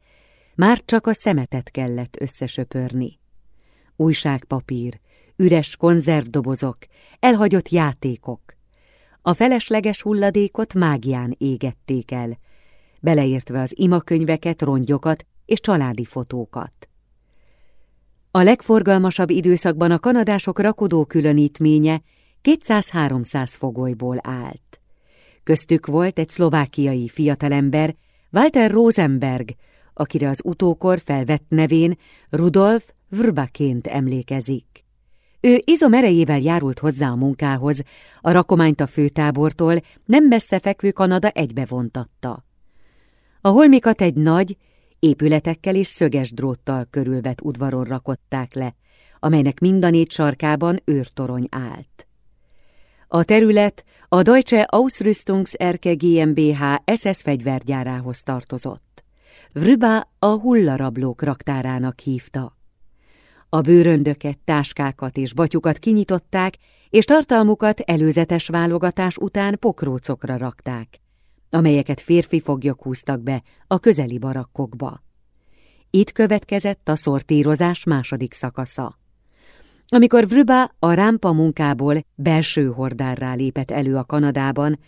már csak a szemetet kellett összesöpörni. Újságpapír, üres konzervdobozok, elhagyott játékok, a felesleges hulladékot mágián égették el, beleértve az imakönyveket, rongyokat és családi fotókat. A legforgalmasabb időszakban a kanadások rakodó különítménye 200-300 fogolyból állt. Köztük volt egy szlovákiai fiatalember, Walter Rosenberg, akire az utókor felvett nevén Rudolf Vrbaként emlékezik. Ő izomerejével járult hozzá a munkához, a rakományt a főtábortól nem messze fekvő Kanada egybevontatta. A holmikat egy nagy, épületekkel és szöges dróttal körülvet udvaron rakották le, amelynek mind a négy sarkában őrtorony állt. A terület a Deutsche Ausrüstungserke GmbH SS fegyvergyárához tartozott. Vrüba a hullarablók raktárának hívta. A bőröndöket, táskákat és batyukat kinyitották, és tartalmukat előzetes válogatás után pokrócokra rakták, amelyeket férfi foglyok húztak be a közeli barakkokba. Itt következett a szortírozás második szakasza. Amikor Vrüba a rámpa munkából belső hordárrá lépett elő a Kanadában,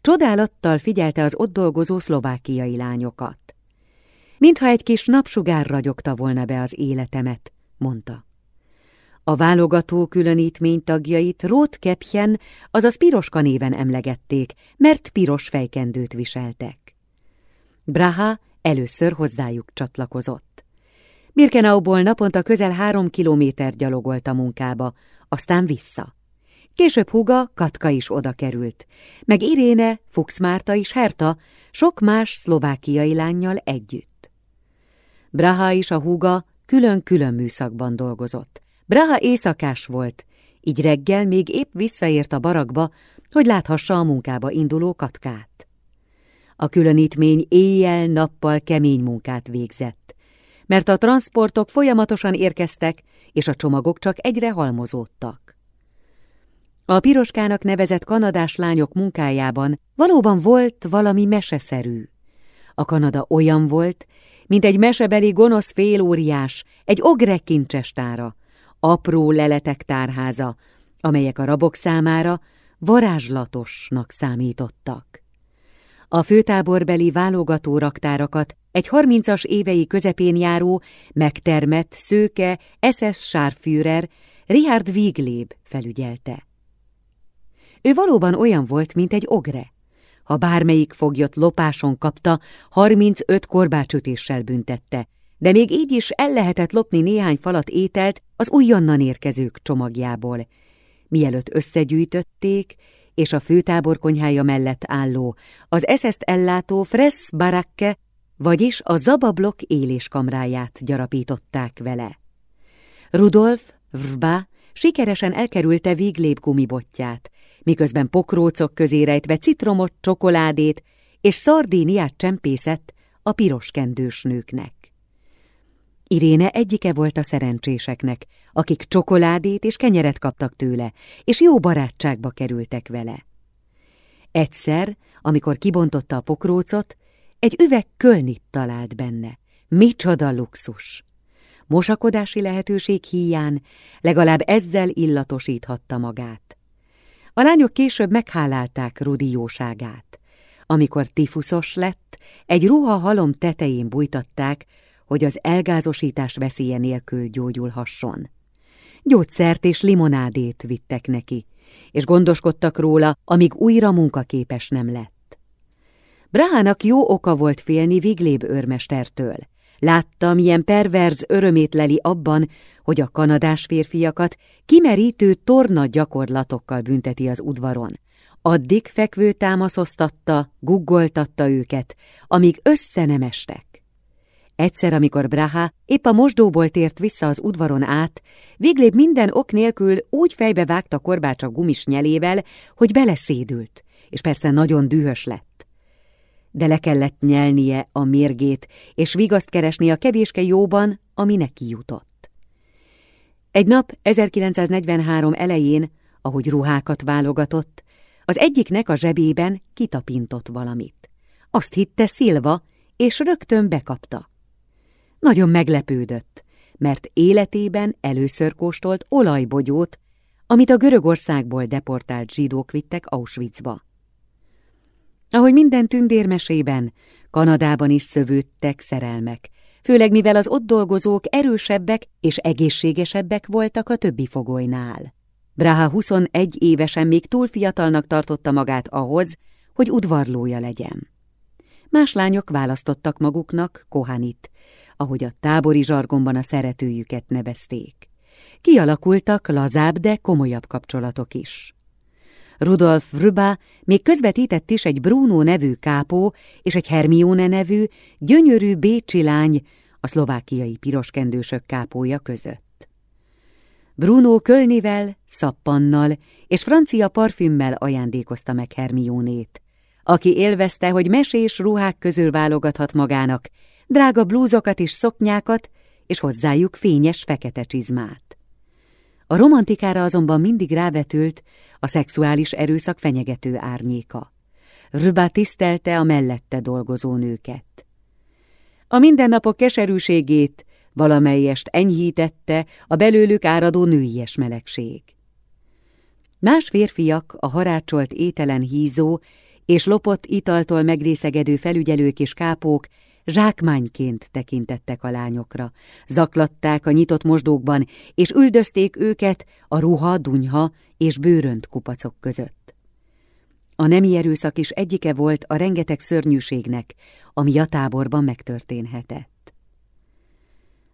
csodálattal figyelte az ott dolgozó szlovákiai lányokat. Mintha egy kis napsugár ragyogta volna be az életemet, mondta. A válogató különítmény tagjait Rót Kepjen, azaz Piroska néven emlegették, mert piros fejkendőt viseltek. Braha először hozzájuk csatlakozott. Mirkenauból naponta közel három kilométer gyalogolt a munkába, aztán vissza. Később húga, Katka is oda került, meg Iréne, Fuchs Márta és Herta sok más szlovákiai lányjal együtt. Braha és a húga külön-külön műszakban dolgozott. Braha éjszakás volt, így reggel még épp visszaért a barakba, hogy láthassa a munkába induló katkát. A különítmény éjjel-nappal kemény munkát végzett, mert a transportok folyamatosan érkeztek, és a csomagok csak egyre halmozódtak. A piroskának nevezett kanadás lányok munkájában valóban volt valami meseszerű. A Kanada olyan volt, mint egy mesebeli gonosz félóriás, egy ogre kincsestára, apró leletek tárháza, amelyek a rabok számára varázslatosnak számítottak. A főtáborbeli válogató raktárakat egy harmincas évei közepén járó, megtermett, szőke, SS Scharführer Richard Wiegléb felügyelte. Ő valóban olyan volt, mint egy ogre. Ha bármelyik foglyot lopáson kapta, 35 korbácsütéssel büntette, de még így is el lehetett lopni néhány falat ételt az újonnan érkezők csomagjából. Mielőtt összegyűjtötték, és a főtábor konyhája mellett álló, az ss ellátó Fress Barakke, vagyis a Zabablok éléskamráját gyarapították vele. Rudolf Vrba sikeresen elkerülte Vigléb gumibotját, miközben pokrócok közé rejtve citromot, csokoládét és szardíniát csempészett a piros kendős nőknek. Iréne egyike volt a szerencséseknek, akik csokoládét és kenyeret kaptak tőle, és jó barátságba kerültek vele. Egyszer, amikor kibontotta a pokrócot, egy üveg kölnit talált benne. Micsoda luxus! Mosakodási lehetőség híján legalább ezzel illatosíthatta magát. A lányok később meghálálták Rudi jóságát. Amikor tifuszos lett, egy ruha halom tetején bújtatták, hogy az elgázosítás veszélye nélkül gyógyulhasson. Gyógyszert és limonádét vittek neki, és gondoskodtak róla, amíg újra munkaképes nem lett. Brahának jó oka volt félni Vigléb őrmestertől. Látta, milyen perverz örömét leli abban, hogy a kanadás férfiakat kimerítő torna gyakorlatokkal bünteti az udvaron. Addig fekvő támaszoztatta, guggoltatta őket, amíg össze nem estek. Egyszer, amikor Braha épp a mosdóból tért vissza az udvaron át, Vigléb minden ok nélkül úgy fejbe vágta korbácsa gumis nyelével, hogy beleszédült, és persze nagyon dühös lett. De le kellett nyelnie a mérgét, és vigaszt keresni a kevéske jóban, ami neki jutott. Egy nap 1943 elején, ahogy ruhákat válogatott, az egyiknek a zsebében kitapintott valamit. Azt hitte Szilva, és rögtön bekapta. Nagyon meglepődött, mert életében először kóstolt olajbogyót, amit a Görögországból deportált zsidók vittek Auschwitzba. Ahogy minden tündérmesében, Kanadában is szövődtek szerelmek, főleg mivel az ott dolgozók erősebbek és egészségesebbek voltak a többi fogolynál. Braha 21 évesen még túl fiatalnak tartotta magát ahhoz, hogy udvarlója legyen. Más lányok választottak maguknak Kohanit, ahogy a tábori zsargonban a szeretőjüket nevezték. Kialakultak lazább, de komolyabb kapcsolatok is. Rudolf Vrba még közvetített is egy Bruno nevű kápó és egy Hermione nevű, gyönyörű bécsi lány a szlovákiai piroskendősök kápója között. Bruno Kölnivel, szappannal és francia parfümmel ajándékozta meg Hermionét, aki élvezte, hogy mesés ruhák közül válogathat magának drága blúzokat és szoknyákat, és hozzájuk fényes fekete csizmát. A romantikára azonban mindig rávetült a szexuális erőszak fenyegető árnyéka. Rübá tisztelte a mellette dolgozó nőket. A mindennapok keserűségét valamelyest enyhítette a belőlük áradó nőies melegség. Más férfiak a harácsolt ételen hízó és lopott italtól megrészegedő felügyelők és kápók zsákmányként tekintettek a lányokra, zaklatták a nyitott mosdókban, és üldözték őket a ruha, dunyha és bőrönt kupacok között. A nemi erőszak is egyike volt a rengeteg szörnyűségnek, ami a táborban megtörténhetett.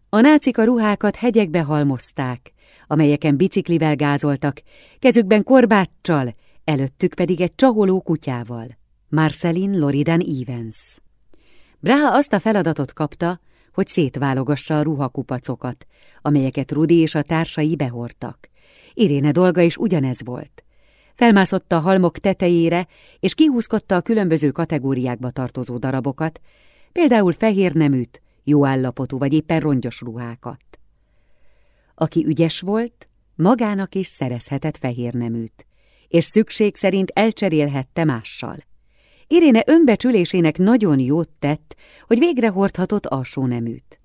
A nácik a ruhákat hegyekbe halmozták, amelyeken biciklivel gázoltak, kezükben korbáccsal, előttük pedig egy csaholó kutyával. Marcelin Loridan Evans Braha azt a feladatot kapta, hogy szétválogassa a ruhakupacokat, amelyeket Rudi és a társai behortak. Iréne dolga is ugyanez volt. Felmászott a halmok tetejére, és kihúzkodta a különböző kategóriákba tartozó darabokat, például fehér neműt, jó állapotú vagy éppen rongyos ruhákat. Aki ügyes volt, magának is szerezhetett fehér neműt, és szükség szerint elcserélhette mással. Iréne önbecsülésének nagyon jót tett, hogy végre hordhatott alsó neműt.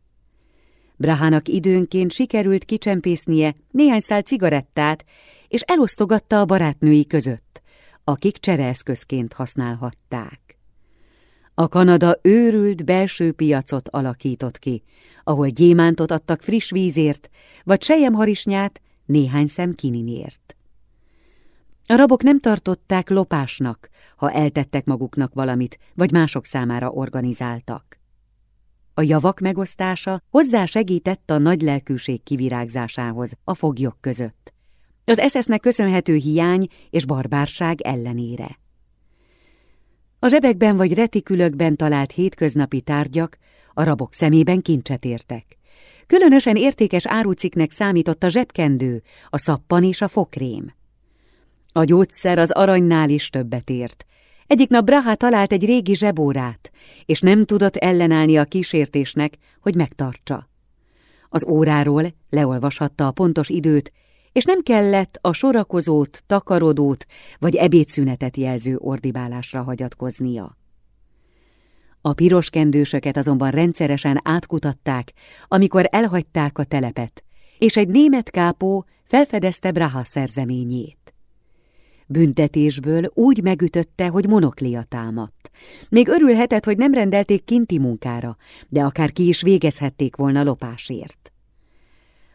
Brahának időnként sikerült kicsempésznie néhány szál cigarettát, és elosztogatta a barátnői között, akik csereeszközként használhatták. A Kanada őrült belső piacot alakított ki, ahol gyémántot adtak friss vízért, vagy sejemharisnyát néhány szem kininért. A rabok nem tartották lopásnak, ha eltettek maguknak valamit, vagy mások számára organizáltak. A javak megosztása hozzá segített a nagy lelkűség kivirágzásához a foglyok között. Az eszesznek köszönhető hiány és barbárság ellenére. A zsebekben vagy retikülökben talált hétköznapi tárgyak a rabok szemében kincset értek. Különösen értékes áruciknek számított a zsebkendő, a szappan és a fokrém. A gyógyszer az aranynál is többet ért. Egyik nap Braha talált egy régi zsebórát, és nem tudott ellenállni a kísértésnek, hogy megtartsa. Az óráról leolvashatta a pontos időt, és nem kellett a sorakozót, takarodót vagy ebédszünetet jelző ordibálásra hagyatkoznia. A piros kendősöket azonban rendszeresen átkutatták, amikor elhagyták a telepet, és egy német kápó felfedezte Braha szerzeményét. Büntetésből úgy megütötte, hogy monoklia támadt. Még örülhetett, hogy nem rendelték kinti munkára, de akár ki is végezhették volna lopásért.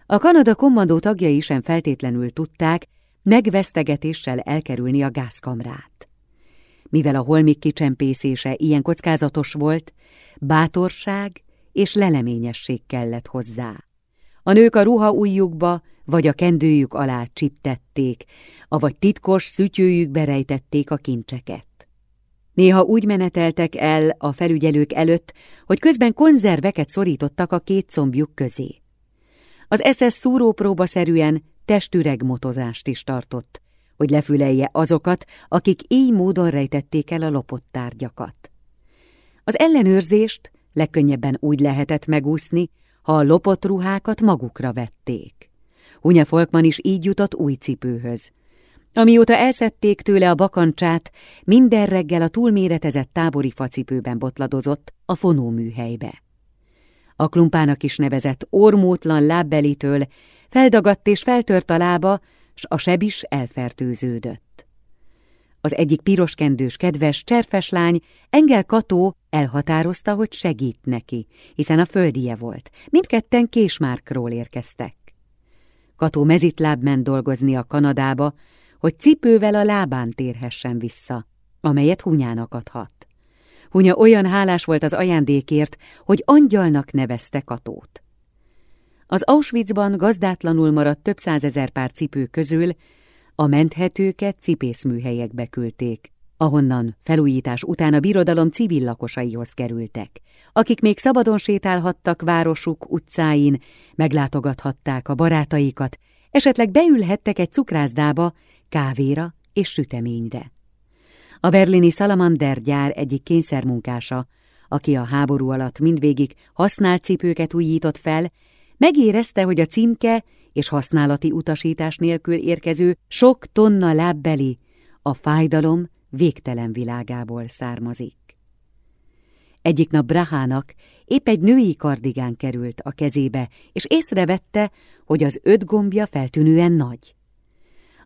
A Kanada kommandó tagjai sem feltétlenül tudták megvesztegetéssel elkerülni a gázkamrát. Mivel a holmik kicsempészése ilyen kockázatos volt, bátorság és leleményesség kellett hozzá. A nők a ruha ujjukba vagy a kendőjük alá csiptették, avagy titkos szütyőjükbe rejtették a kincseket. Néha úgy meneteltek el a felügyelők előtt, hogy közben konzerveket szorítottak a két combjuk közé. Az SS szúrópróba szerűen testüreg motozást is tartott, hogy lefülelje azokat, akik így módon rejtették el a lopott tárgyakat. Az ellenőrzést legkönnyebben úgy lehetett megúszni, ha a lopott ruhákat magukra vették. Hunya Folkman is így jutott új cipőhöz. Amióta elszedték tőle a bakancsát, minden reggel a túlméretezett tábori facipőben botladozott a fonóműhelybe. A klumpának is nevezett ormótlan lábbelitől feldagadt és feltört a lába, s a seb is elfertőződött. Az egyik piroskendős kedves cserfes lány, Engel Kató elhatározta, hogy segít neki, hiszen a földie volt. Mindketten Késmárkról érkeztek. Kató mezitláb ment dolgozni a Kanadába, hogy cipővel a lábán térhessen vissza, amelyet Hunyának adhat. Hunya olyan hálás volt az ajándékért, hogy angyalnak nevezte Katót. Az Auschwitzban gazdátlanul maradt több százezer pár cipő közül a menthetőket cipészműhelyekbe küldték, ahonnan felújítás után a birodalom civil lakosaihoz kerültek, akik még szabadon sétálhattak városuk utcáin, meglátogathatták a barátaikat, esetleg beülhettek egy cukrászdába, kávéra és süteményre. A berlini Salamander gyár egyik kényszermunkása, aki a háború alatt mindvégig használt cipőket újított fel, megérezte, hogy a címke és használati utasítás nélkül érkező sok tonna lábbeli a fájdalom végtelen világából származik. Egyik nap Brahának épp egy női kardigán került a kezébe, és észrevette, hogy az öt gombja feltűnően nagy.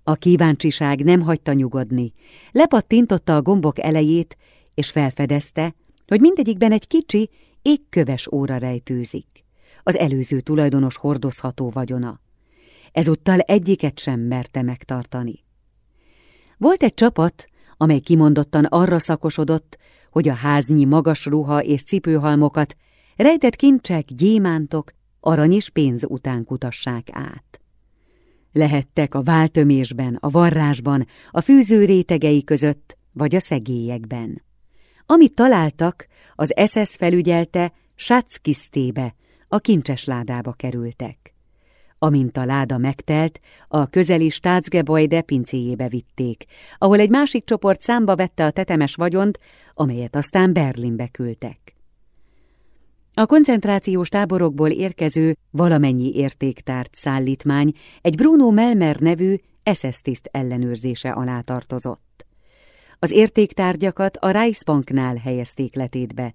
A kíváncsiság nem hagyta nyugodni. Lepattintotta a gombok elejét, és felfedezte, hogy mindegyikben egy kicsi, égköves óra rejtőzik. Az előző tulajdonos hordozható vagyona. Ezúttal egyiket sem merte megtartani. Volt egy csapat, amely kimondottan arra szakosodott, hogy a háznyi magas ruha és cipőhalmokat rejtett kincsek, gyémántok, arany és pénz után kutassák át. Lehettek a váltömésben, a varrásban, a fűző rétegei között, vagy a szegélyekben. Amit találtak, az SS felügyelte, Sáckisztébe, a kincses ládába kerültek. Amint a láda megtelt, a közeli Stácgebajde pincéjébe vitték, ahol egy másik csoport számba vette a tetemes vagyont, amelyet aztán Berlinbe küldtek. A koncentrációs táborokból érkező valamennyi értéktárt szállítmány egy Bruno Melmer nevű SS tiszt ellenőrzése alá tartozott. Az értéktárgyakat a Reichsbanknál helyezték letétbe.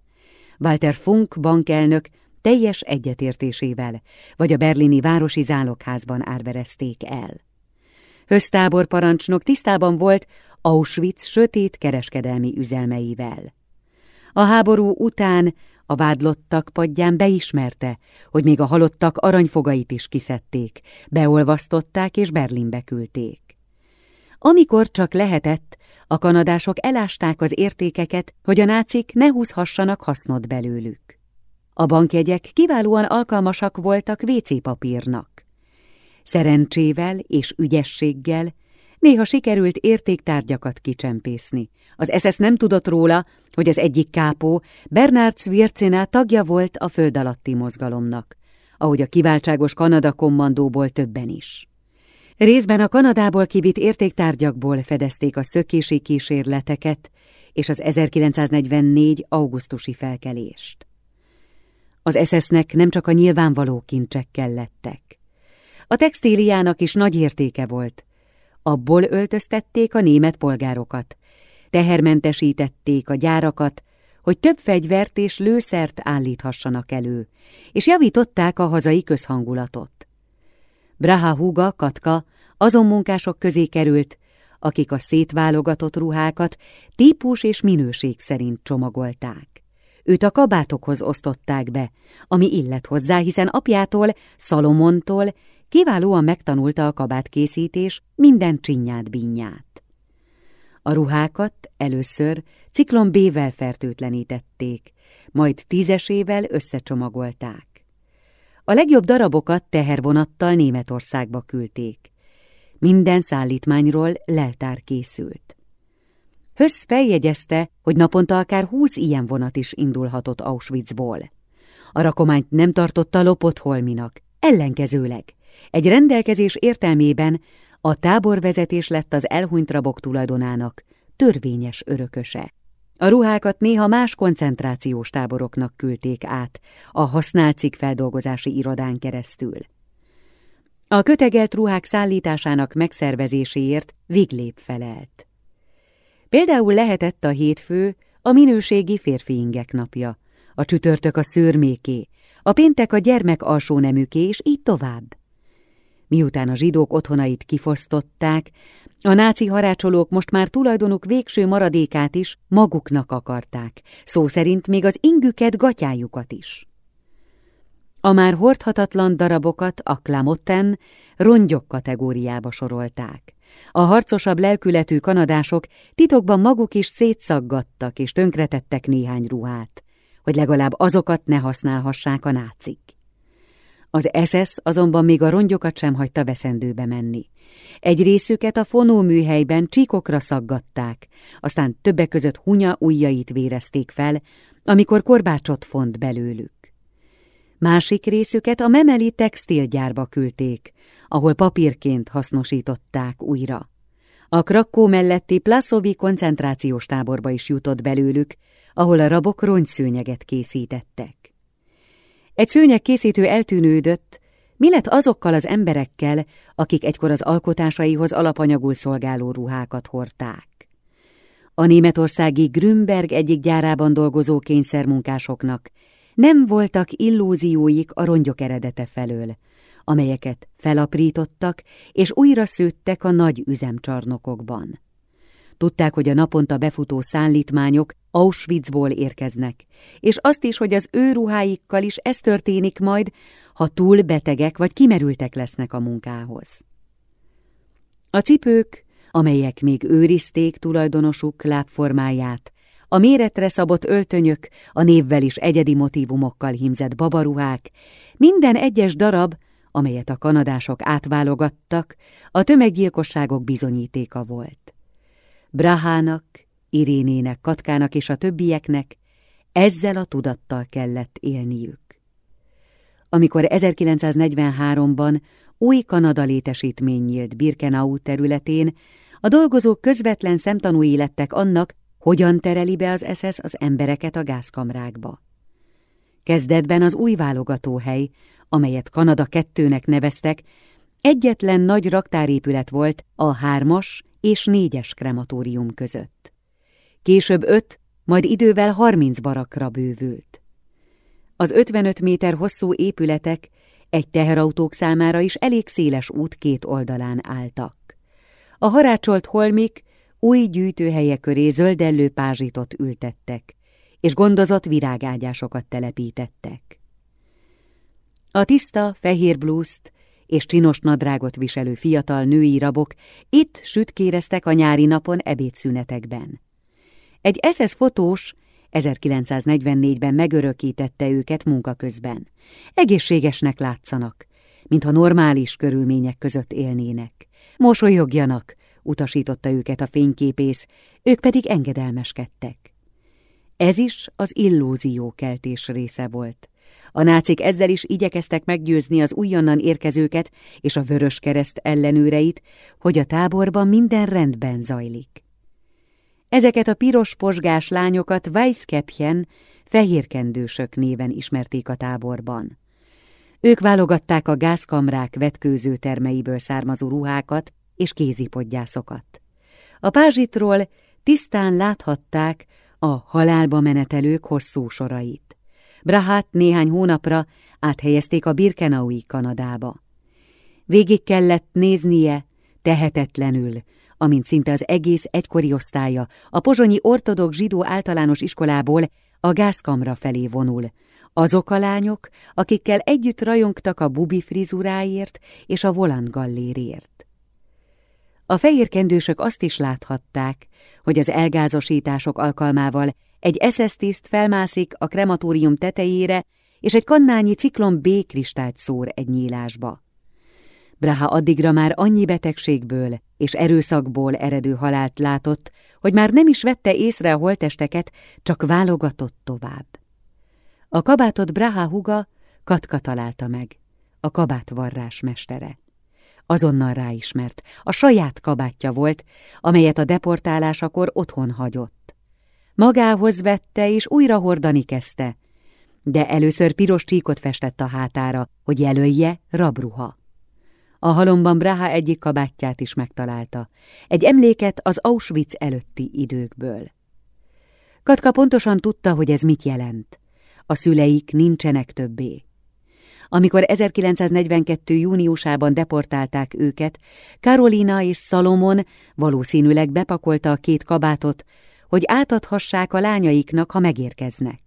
Walter Funk bankelnök teljes egyetértésével, vagy a berlini városi zálogházban árverezték el. Hösztábor parancsnok tisztában volt Auschwitz sötét kereskedelmi üzelmeivel. A háború után a vádlottak padján beismerte, hogy még a halottak aranyfogait is kiszedték, beolvasztották és Berlinbe küldték. Amikor csak lehetett, a kanadások elásták az értékeket, hogy a nácik ne húzhassanak hasznot belőlük. A bankjegyek kiválóan alkalmasak voltak WC papírnak. Szerencsével és ügyességgel néha sikerült értéktárgyakat kicsempészni. Az SS nem tudott róla, hogy az egyik kápó Bernard Swircina tagja volt a föld alatti mozgalomnak, ahogy a kiváltságos Kanada kommandóból többen is. Részben a Kanadából kivitt értéktárgyakból fedezték a szökési kísérleteket és az 1944. augusztusi felkelést. Az SS-nek nem csak a nyilvánvaló kincsek kellettek. A textíliának is nagy értéke volt. Abból öltöztették a német polgárokat. Tehermentesítették a gyárakat, hogy több fegyvert és lőszert állíthassanak elő, és javították a hazai közhangulatot. Braha húga, Katka, azon munkások közé került, akik a szétválogatott ruhákat típus és minőség szerint csomagolták. Őt a kabátokhoz osztották be, ami illet hozzá, hiszen apjától, Szalomontól kiválóan megtanulta a kabátkészítés minden csinyát bínyát. A ruhákat először ciklon B-vel fertőtlenítették, majd tízesével összecsomagolták. A legjobb darabokat tehervonattal Németországba küldték. Minden szállítmányról leltár készült. Hösz feljegyezte, hogy naponta akár húsz ilyen vonat is indulhatott Auschwitzból. A rakományt nem tartotta lopott holminak, ellenkezőleg. Egy rendelkezés értelmében a táborvezetés lett az elhunyt rabok tulajdonának törvényes örököse. A ruhákat néha más koncentrációs táboroknak küldték át, a használt cikk feldolgozási irodán keresztül. A kötegelt ruhák szállításának megszervezéséért Viglép felelt. Például lehetett a hétfő a minőségi férfi ingek napja, a csütörtök a szőrméké, a péntek a gyermek alsó neműké, és így tovább. Miután a zsidók otthonait kifosztották, a náci harácsolók most már tulajdonuk végső maradékát is maguknak akarták, szó szerint még az ingüket, gatyájukat is. A már hordhatatlan darabokat a klamotten rongyok kategóriába sorolták. A harcosabb lelkületű kanadások titokban maguk is szétszaggattak és tönkretettek néhány ruhát, hogy legalább azokat ne használhassák a nácik. Az SS azonban még a rongyokat sem hagyta veszendőbe menni. Egy részüket a fonóműhelyben csíkokra szaggatták, aztán többek között hunya ujjait vérezték fel, amikor korbácsot font belőlük. Másik részüket a memeli textilgyárba küldték, ahol papírként hasznosították újra. A Krakó melletti Plaszovi koncentrációs táborba is jutott belőlük, ahol a rabok rongyszőnyeget készítettek. Egy szőnyeg készítő eltűnődött, mi lett azokkal az emberekkel, akik egykor az alkotásaihoz alapanyagul szolgáló ruhákat hordták. A németországi Grünberg egyik gyárában dolgozó kényszermunkásoknak nem voltak illúzióik a rongyok eredete felől, amelyeket felaprítottak és újra szőttek a nagy üzemcsarnokokban. Tudták, hogy a naponta befutó szállítmányok Auschwitzból érkeznek, és azt is, hogy az ő ruháikkal is ez történik majd, ha túl betegek vagy kimerültek lesznek a munkához. A cipők, amelyek még őrizték tulajdonosuk lábformáját, a méretre szabott öltönyök, a névvel is egyedi motivumokkal hímzett babaruhák, minden egyes darab, amelyet a kanadások átválogattak, a tömeggyilkosságok bizonyítéka volt. Brahának, Irénének, Katkának és a többieknek ezzel a tudattal kellett élniük. Amikor 1943-ban új Kanada létesítmény nyílt Birkenau területén, a dolgozók közvetlen szemtanúi lettek annak, hogyan tereli be az SS az embereket a gázkamrákba. Kezdetben az új válogatóhely, amelyet Kanada kettőnek neveztek, egyetlen nagy raktárépület volt a hármas és négyes krematórium között. Később öt, majd idővel harminc barakra bővült. Az 55 méter hosszú épületek egy teherautók számára is elég széles út két oldalán álltak. A harácsolt holmik új gyűjtőhelye köré zöldellő pázsitot ültettek, és gondozott virágágyásokat telepítettek. A tiszta, fehér blúzt és csinos nadrágot viselő fiatal női rabok itt sütkéreztek a nyári napon ebédszünetekben. Egy SS fotós 1944-ben megörökítette őket munka közben. Egészségesnek látszanak, mintha normális körülmények között élnének. Mosolyogjanak, utasította őket a fényképész, ők pedig engedelmeskedtek. Ez is az illúziókeltés része volt. A nácik ezzel is igyekeztek meggyőzni az újonnan érkezőket és a vörös kereszt ellenőreit, hogy a táborban minden rendben zajlik. Ezeket a piros posgás lányokat Weisskepjen fehérkendősök néven ismerték a táborban. Ők válogatták a gázkamrák vetkőző termeiből származó ruhákat és kézipodgyászokat. A pázsitról tisztán láthatták a halálba menetelők hosszú sorait. Brahát néhány hónapra áthelyezték a Birkenaui Kanadába. Végig kellett néznie, tehetetlenül, amint szinte az egész egykori osztálya a pozsonyi ortodox zsidó általános iskolából a gázkamra felé vonul. Azok a lányok, akikkel együtt rajongtak a bubi frizuráért és a volant gallérért. A fehérkendősök azt is láthatták, hogy az elgázosítások alkalmával egy SS tiszt felmászik a krematórium tetejére, és egy kannányi ciklon B kristályt szór egy nyílásba. Braha addigra már annyi betegségből és erőszakból eredő halált látott, hogy már nem is vette észre a holtesteket, csak válogatott tovább. A kabátot Braha huga Katka találta meg, a kabátvarrás mestere. Azonnal ráismert, a saját kabátja volt, amelyet a deportálásakor otthon hagyott. Magához vette és újra hordani kezdte, de először piros csíkot festett a hátára, hogy jelölje rabruha. A halomban Braha egyik kabátját is megtalálta, egy emléket az Auschwitz előtti időkből. Katka pontosan tudta, hogy ez mit jelent. A szüleik nincsenek többé. Amikor 1942. júniusában deportálták őket, Karolina és Salomon valószínűleg bepakolta a két kabátot, hogy átadhassák a lányaiknak, ha megérkeznek.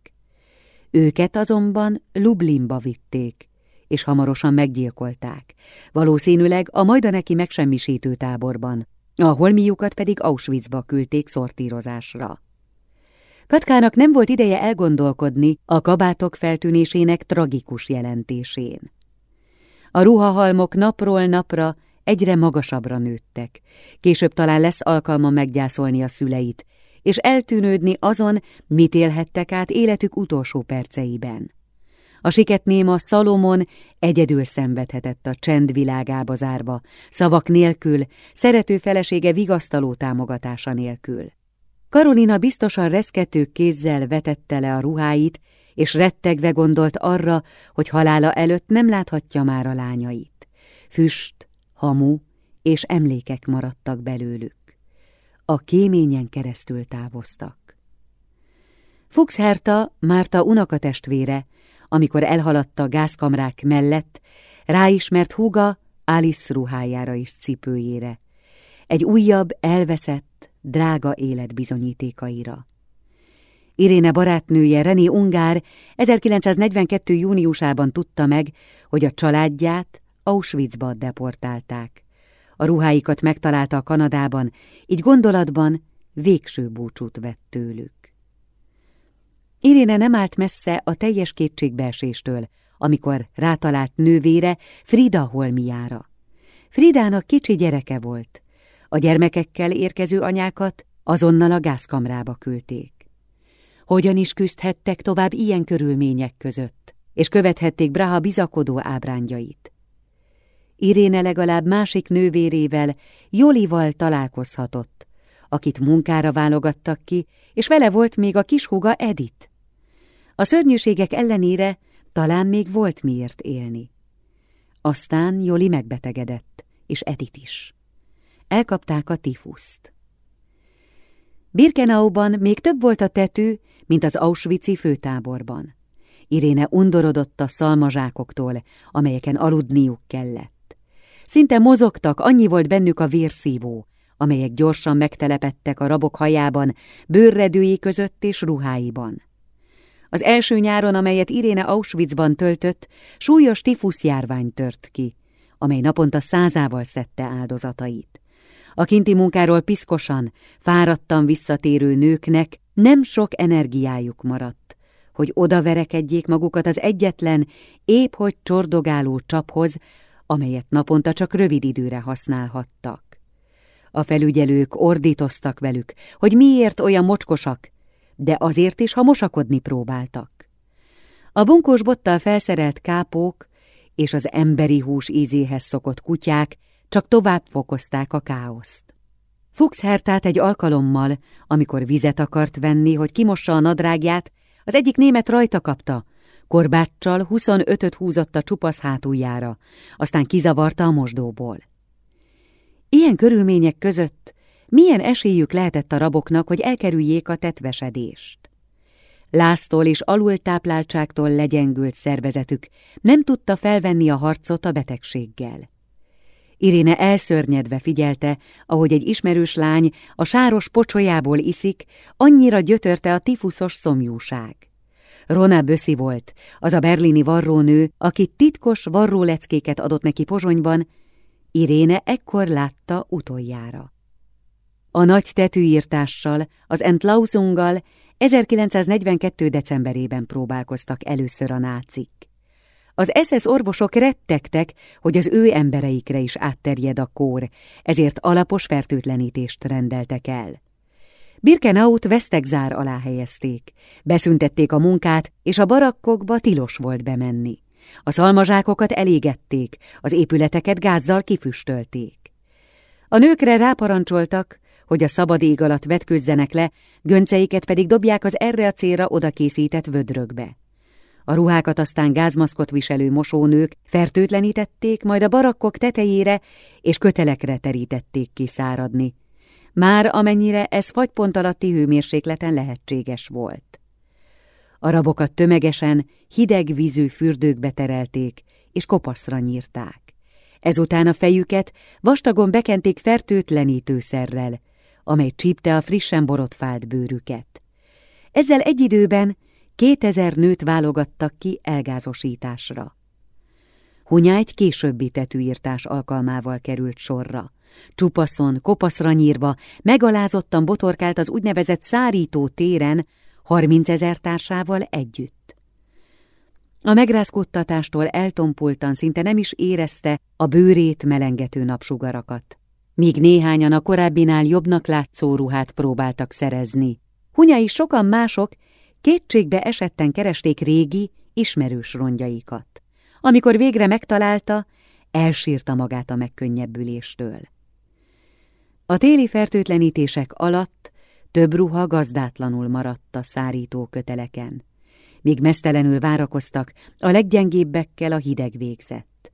Őket azonban Lublinba vitték, és hamarosan meggyilkolták, valószínűleg a majdaneki megsemmisítő táborban, a holmiukat pedig Auschwitzba küldték szortírozásra. Katkának nem volt ideje elgondolkodni a kabátok feltűnésének tragikus jelentésén. A ruhahalmok napról napra egyre magasabbra nőttek. Később talán lesz alkalma meggyászolni a szüleit, és eltűnődni azon, mit élhettek át életük utolsó perceiben. A siketnéma Szalomon egyedül szenvedhetett a csend világába zárva, szavak nélkül, szerető felesége vigasztaló támogatása nélkül. Karolina biztosan reszkető kézzel vetette le a ruháit, és rettegve gondolt arra, hogy halála előtt nem láthatja már a lányait. Füst, hamu és emlékek maradtak belőlük. A kéményen keresztül távoztak. Fuchs Herta, Márta unokatestvére, amikor elhaladta a gázkamrák mellett, ráismert húga Alice ruhájára és cipőjére. Egy újabb, elveszett, drága élet bizonyítékaira. Iréne barátnője René Ungár 1942. júniusában tudta meg, hogy a családját Auschwitzba deportálták. A ruháikat megtalálta a Kanadában, így gondolatban végső búcsút vett tőlük. Iréne nem állt messze a teljes kétségbeeséstől, amikor rátalált nővére Frida Holmiára. Fridának kicsi gyereke volt. A gyermekekkel érkező anyákat azonnal a gázkamrába küldték. hogyan is küzdhettek tovább ilyen körülmények között, és követhették Braha bizakodó ábrányait. Iréne legalább másik nővérével, Jolival találkozhatott, akit munkára válogattak ki, és vele volt még a kishúga Edith. A szörnyűségek ellenére talán még volt miért élni. Aztán Joli megbetegedett, és Edith is. Elkapták a tifuszt. Birkenauban még több volt a tető, mint az Auschwitz-i főtáborban. Iréne undorodott a szalmazsákoktól, amelyeken aludniuk kellett. Szinte mozogtak, annyi volt bennük a vérszívó, amelyek gyorsan megtelepettek a rabok hajában, bőrredői között és ruháiban. Az első nyáron, amelyet Iréne Auschwitzban töltött, súlyos tifuszjárvány tört ki, amely naponta százával szedte áldozatait. A kinti munkáról piszkosan, fáradtan visszatérő nőknek nem sok energiájuk maradt, hogy odaverekedjék magukat az egyetlen, épp hogy csordogáló csaphoz, amelyet naponta csak rövid időre használhattak. A felügyelők ordítoztak velük, hogy miért olyan mocskosak, de azért is, ha mosakodni próbáltak. A bunkós bottal felszerelt kápók és az emberi hús ízéhez szokott kutyák csak tovább fokozták a káoszt. Fuchs Hertát egy alkalommal, amikor vizet akart venni, hogy kimossa a nadrágját, az egyik német rajta kapta, korbáccsal 25-öt húzott a csupasz hátuljára, aztán kizavarta a mosdóból. Ilyen körülmények között milyen esélyük lehetett a raboknak, hogy elkerüljék a tetvesedést? Láztól és alultápláltságtól legyengült szervezetük nem tudta felvenni a harcot a betegséggel. Iréne elszörnyedve figyelte, ahogy egy ismerős lány a sáros pocsolyából iszik, annyira gyötörte a tifuszos szomjúság. Rona Böszi volt, az a berlini varrónő, aki titkos varróleckéket adott neki Pozsonyban, Iréne ekkor látta utoljára. A nagy tetűírtással, az Entlausunggal 1942. decemberében próbálkoztak először a nácik. Az SS orvosok rettegtek, hogy az ő embereikre is átterjed a kór, ezért alapos fertőtlenítést rendeltek el. Birkenaut vesztegzár alá helyezték, beszüntették a munkát, és a barakkokba tilos volt bemenni. A szalmazsákokat elégették, az épületeket gázzal kifüstölték. A nőkre ráparancsoltak, hogy a szabad ég alatt vetközzenek le, gönceiket pedig dobják az erre a célra odakészített vödrökbe. A ruhákat aztán gázmaszkot viselő mosónők fertőtlenítették, majd a barakkok tetejére és kötelekre terítették kiszáradni. Már amennyire ez fagypont alatti hőmérsékleten lehetséges volt. A rabokat tömegesen hideg vízű fürdőkbe terelték, és kopaszra nyírták. Ezután a fejüket vastagon bekenték fertőtlenítőszerrel, amely csípte a frissen borotfált bőrüket. Ezzel egy időben kétezer nőt válogattak ki elgázosításra. Hunya egy későbbi tetűírtás alkalmával került sorra. Csupaszon, kopaszra nyírva, megalázottan botorkált az úgynevezett szárító téren, harminc ezer társával együtt. A megrázkódtatástól eltompultan szinte nem is érezte a bőrét melengető napsugarakat. Míg néhányan a korábbinál jobbnak látszó ruhát próbáltak szerezni. Hunya is sokan mások kétségbe esetten keresték régi, ismerős rongyaikat. Amikor végre megtalálta, elsírta magát a megkönnyebbüléstől. A téli fertőtlenítések alatt több ruha gazdátlanul maradt a szárító köteleken, míg mesztelenül várakoztak, a leggyengébbekkel a hideg végzett.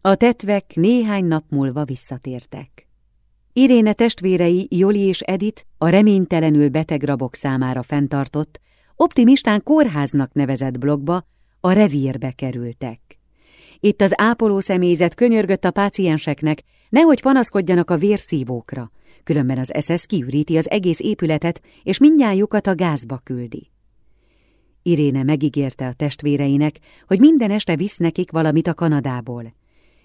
A tetvek néhány nap múlva visszatértek. Iréne testvérei Joli és Edith a reménytelenül beteg rabok számára fenntartott, optimistán kórháznak nevezett blogba, a revírbe kerültek. Itt az ápoló személyzet könyörgött a pácienseknek, nehogy panaszkodjanak a vérszívókra, különben az SS kiüríti az egész épületet, és mindnyájukat a gázba küldi. Iréne megígérte a testvéreinek, hogy minden este visz nekik valamit a Kanadából.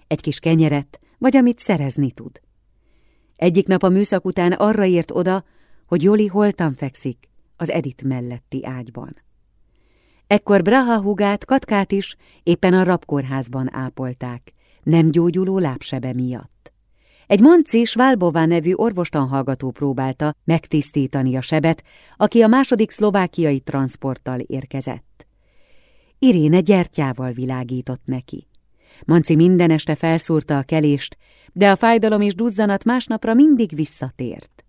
Egy kis kenyeret, vagy amit szerezni tud. Egyik nap a műszak után arra ért oda, hogy Joli holtan fekszik az Edit melletti ágyban. Ekkor Braha hugát, Katkát is éppen a rabkórházban ápolták, nem gyógyuló lábsebe miatt. Egy Manci Svalbová nevű orvostanhallgató próbálta megtisztítani a sebet, aki a második szlovákiai transporttal érkezett. Iréne gyertyával világított neki. Manci minden este felszúrta a kelést, de a fájdalom és duzzanat másnapra mindig visszatért.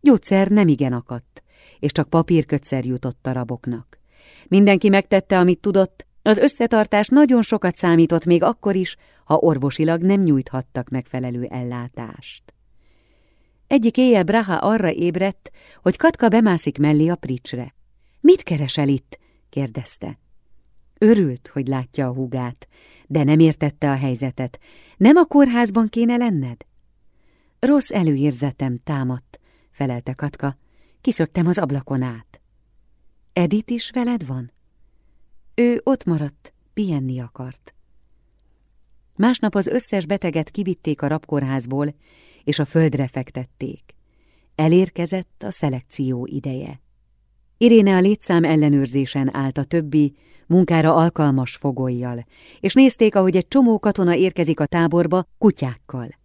Gyógyszer nem igen akadt, és csak papírkötszer jutott a raboknak. Mindenki megtette, amit tudott, az összetartás nagyon sokat számított még akkor is, ha orvosilag nem nyújthattak megfelelő ellátást. Egyik éjjel Braha arra ébredt, hogy Katka bemászik mellé a pricsre. – Mit keresel itt? – kérdezte. Örült, hogy látja a húgát, de nem értette a helyzetet. Nem a kórházban kéne lenned? Rossz előérzetem támadt, felelte Katka. Kiszöktem az ablakon át. Edit is veled van? Ő ott maradt, pihenni akart. Másnap az összes beteget kivitték a rabkórházból, és a földre fektették. Elérkezett a szelekció ideje. Iréne a létszám ellenőrzésen állt a többi, munkára alkalmas fogolyjal, és nézték, ahogy egy csomó katona érkezik a táborba kutyákkal.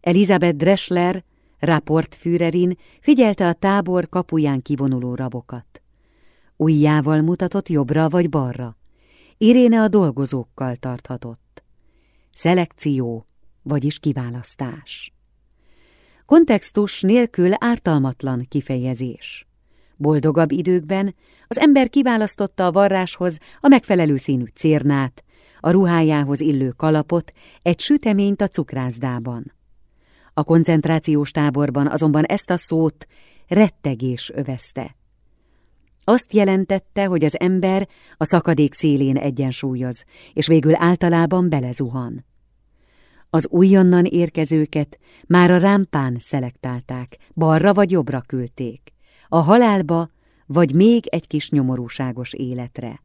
Elizabeth Dreschler, Führerin figyelte a tábor kapuján kivonuló rabokat. Ujjával mutatott jobbra vagy balra. Iréne a dolgozókkal tarthatott. Szelekció, vagyis kiválasztás. Kontextus nélkül ártalmatlan kifejezés. Boldogabb időkben az ember kiválasztotta a varráshoz a megfelelő színű cérnát, a ruhájához illő kalapot, egy süteményt a cukrászdában. A koncentrációs táborban azonban ezt a szót rettegés övezte. Azt jelentette, hogy az ember a szakadék szélén egyensúlyoz, és végül általában belezuhan. Az újonnan érkezőket már a rámpán szelektálták, balra vagy jobbra küldték, a halálba vagy még egy kis nyomorúságos életre.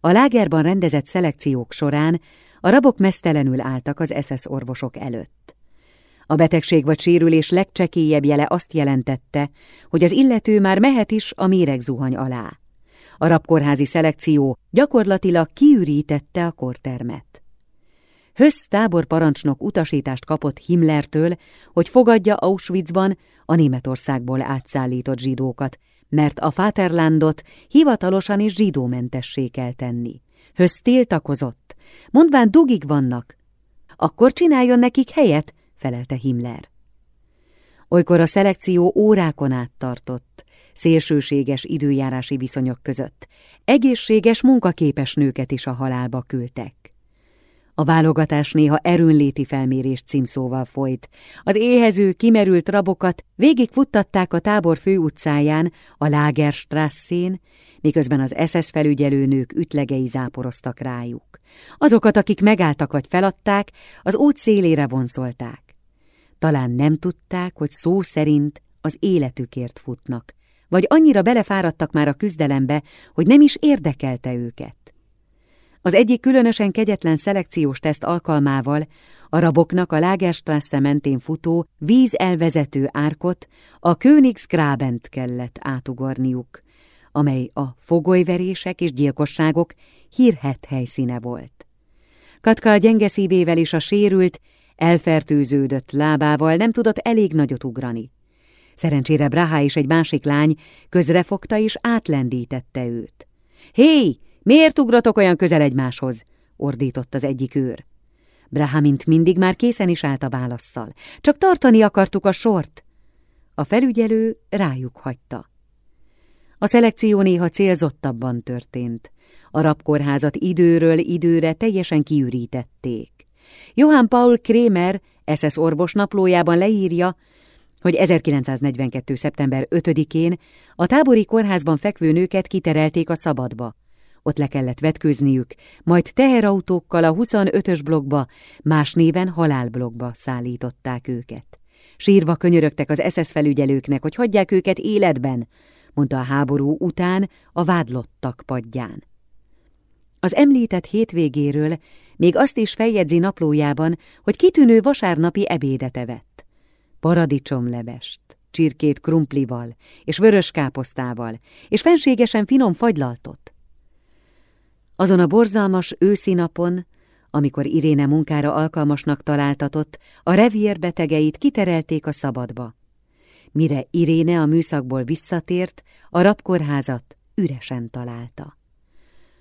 A lágerban rendezett szelekciók során a rabok mesztelenül álltak az SS orvosok előtt. A betegség vagy sérülés legcsekélyebb jele azt jelentette, hogy az illető már mehet is a méregzuhany alá. A rabkórházi szelekció gyakorlatilag kiürítette a kortermet. Hösz táborparancsnok utasítást kapott Himmlertől, hogy fogadja Auschwitzban a Németországból átszállított zsidókat, mert a Vaterlandot hivatalosan is zsidómentessé kell tenni. Hösz tiltakozott, mondván dugig vannak. Akkor csináljon nekik helyet, felelte Himmler. Olykor a szelekció órákon át tartott, szélsőséges időjárási viszonyok között. Egészséges, munkaképes nőket is a halálba küldtek. A válogatás néha erőnléti felmérés címszóval folyt. Az éhező, kimerült rabokat végig futtatták a tábor főutcáján, a Lagerstrasszén, miközben az SS felügyelőnők ütlegei záporoztak rájuk. Azokat, akik megálltak vagy feladták, az út szélére vonszolták. Talán nem tudták, hogy szó szerint az életükért futnak, vagy annyira belefáradtak már a küzdelembe, hogy nem is érdekelte őket. Az egyik különösen kegyetlen szelekciós teszt alkalmával a raboknak a Lagerstrasse mentén futó, vízelvezető árkot, a Königsgrabent kellett átugorniuk, amely a fogolyverések és gyilkosságok hírhet helyszíne volt. Katka a gyenge szívével és a sérült, elfertőződött lábával nem tudott elég nagyot ugrani. Szerencsére Braha és egy másik lány közrefogta és átlendítette őt. Hé, Miért ugratok olyan közel egymáshoz? ordított az egyik őr. Braha, mint mindig, már készen is állt a válaszszal. Csak tartani akartuk a sort. A felügyelő rájuk hagyta. A szelekció néha célzottabban történt. A rabkórházat időről időre teljesen kiürítették. Johann Paul Krémer, SS orvos naplójában leírja, hogy 1942. szeptember 5-én a tábori kórházban fekvő nőket kiterelték a szabadba. Ott le kellett vetkőzniük, majd teherautókkal a 25-ös blokkba, más néven halálblokkba szállították őket. Sírva könyörögtek az SS felügyelőknek, hogy hagyják őket életben, mondta a háború után a vádlottak padján. Az említett hétvégéről még azt is feljegyzi naplójában, hogy kitűnő vasárnapi ebédet evett. Paradicsomlevest, csirkét krumplival és vörös káposztával, és fenségesen finom fagylaltot. Azon a borzalmas őszi napon Amikor Iréne munkára alkalmasnak találtatott, a revier betegeit kiterelték a szabadba. Mire Iréne a műszakból visszatért, a rabkórházat üresen találta.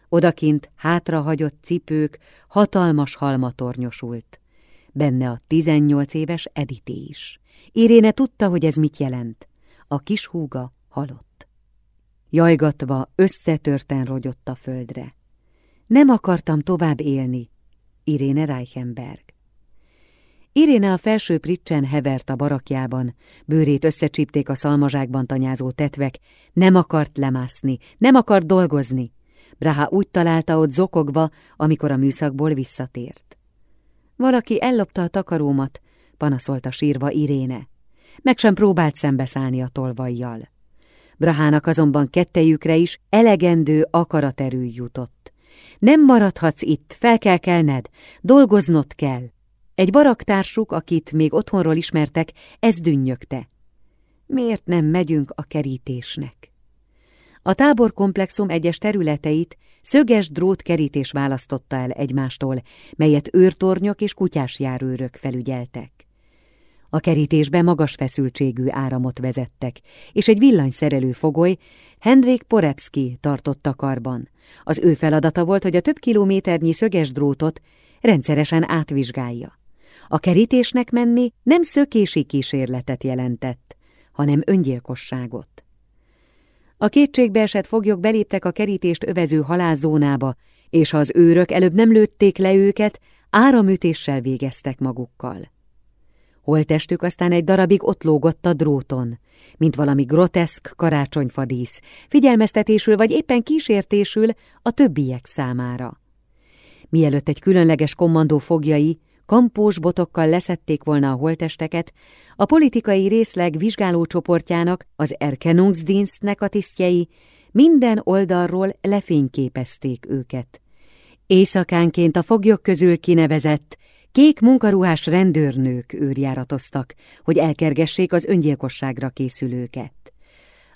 Odakint hátrahagyott cipők, hatalmas halmatornyosult. Benne a tizennyolc éves Edité is. Iréne tudta, hogy ez mit jelent. A kis húga halott. Jajgatva összetörten rogyott a földre. Nem akartam tovább élni, Iréne Reichenberg. Iréne a felső pricsen hevert a barakjában, bőrét összecsípték a szalmazsákban tanyázó tetvek, nem akart lemászni, nem akart dolgozni. Braha úgy találta ott zokogva, amikor a műszakból visszatért. Valaki ellopta a takarómat, panaszolta sírva Iréne. Meg sem próbált szembeszállni a tolvajjal. Brahának azonban kettejükre is elegendő akaraterő jutott. Nem maradhatsz itt, fel kell kelned, dolgoznod kell. Egy baraktársuk, akit még otthonról ismertek, ez dünnyögte. Miért nem megyünk a kerítésnek? A táborkomplexum egyes területeit szöges drót kerítés választotta el egymástól, melyet őrtornyok és kutyás járőrök felügyeltek. A kerítésbe magas feszültségű áramot vezettek, és egy villanyszerelő fogoly Henrik Porepski tartotta karban. Az ő feladata volt, hogy a több kilométernyi szöges drótot rendszeresen átvizsgálja. A kerítésnek menni nem szökési kísérletet jelentett, hanem öngyilkosságot. A kétségbeesett foglyok beléptek a kerítést övező halálzónába, és ha az őrök előbb nem lőtték le őket, áramütéssel végeztek magukkal. Holtestük aztán egy darabig ott lógott a dróton, mint valami groteszk karácsonyfadísz, figyelmeztetésül vagy éppen kísértésül a többiek számára. Mielőtt egy különleges kommandó fogjai kampós botokkal leszették volna a holtesteket, a politikai részleg vizsgálócsoportjának, az Erkenungsdienstnek a tisztjei minden oldalról lefényképezték őket. Éjszakánként a foglyok közül kinevezett, kék munkaruhás rendőrnők őrjáratoztak, hogy elkergessék az öngyilkosságra készülőket.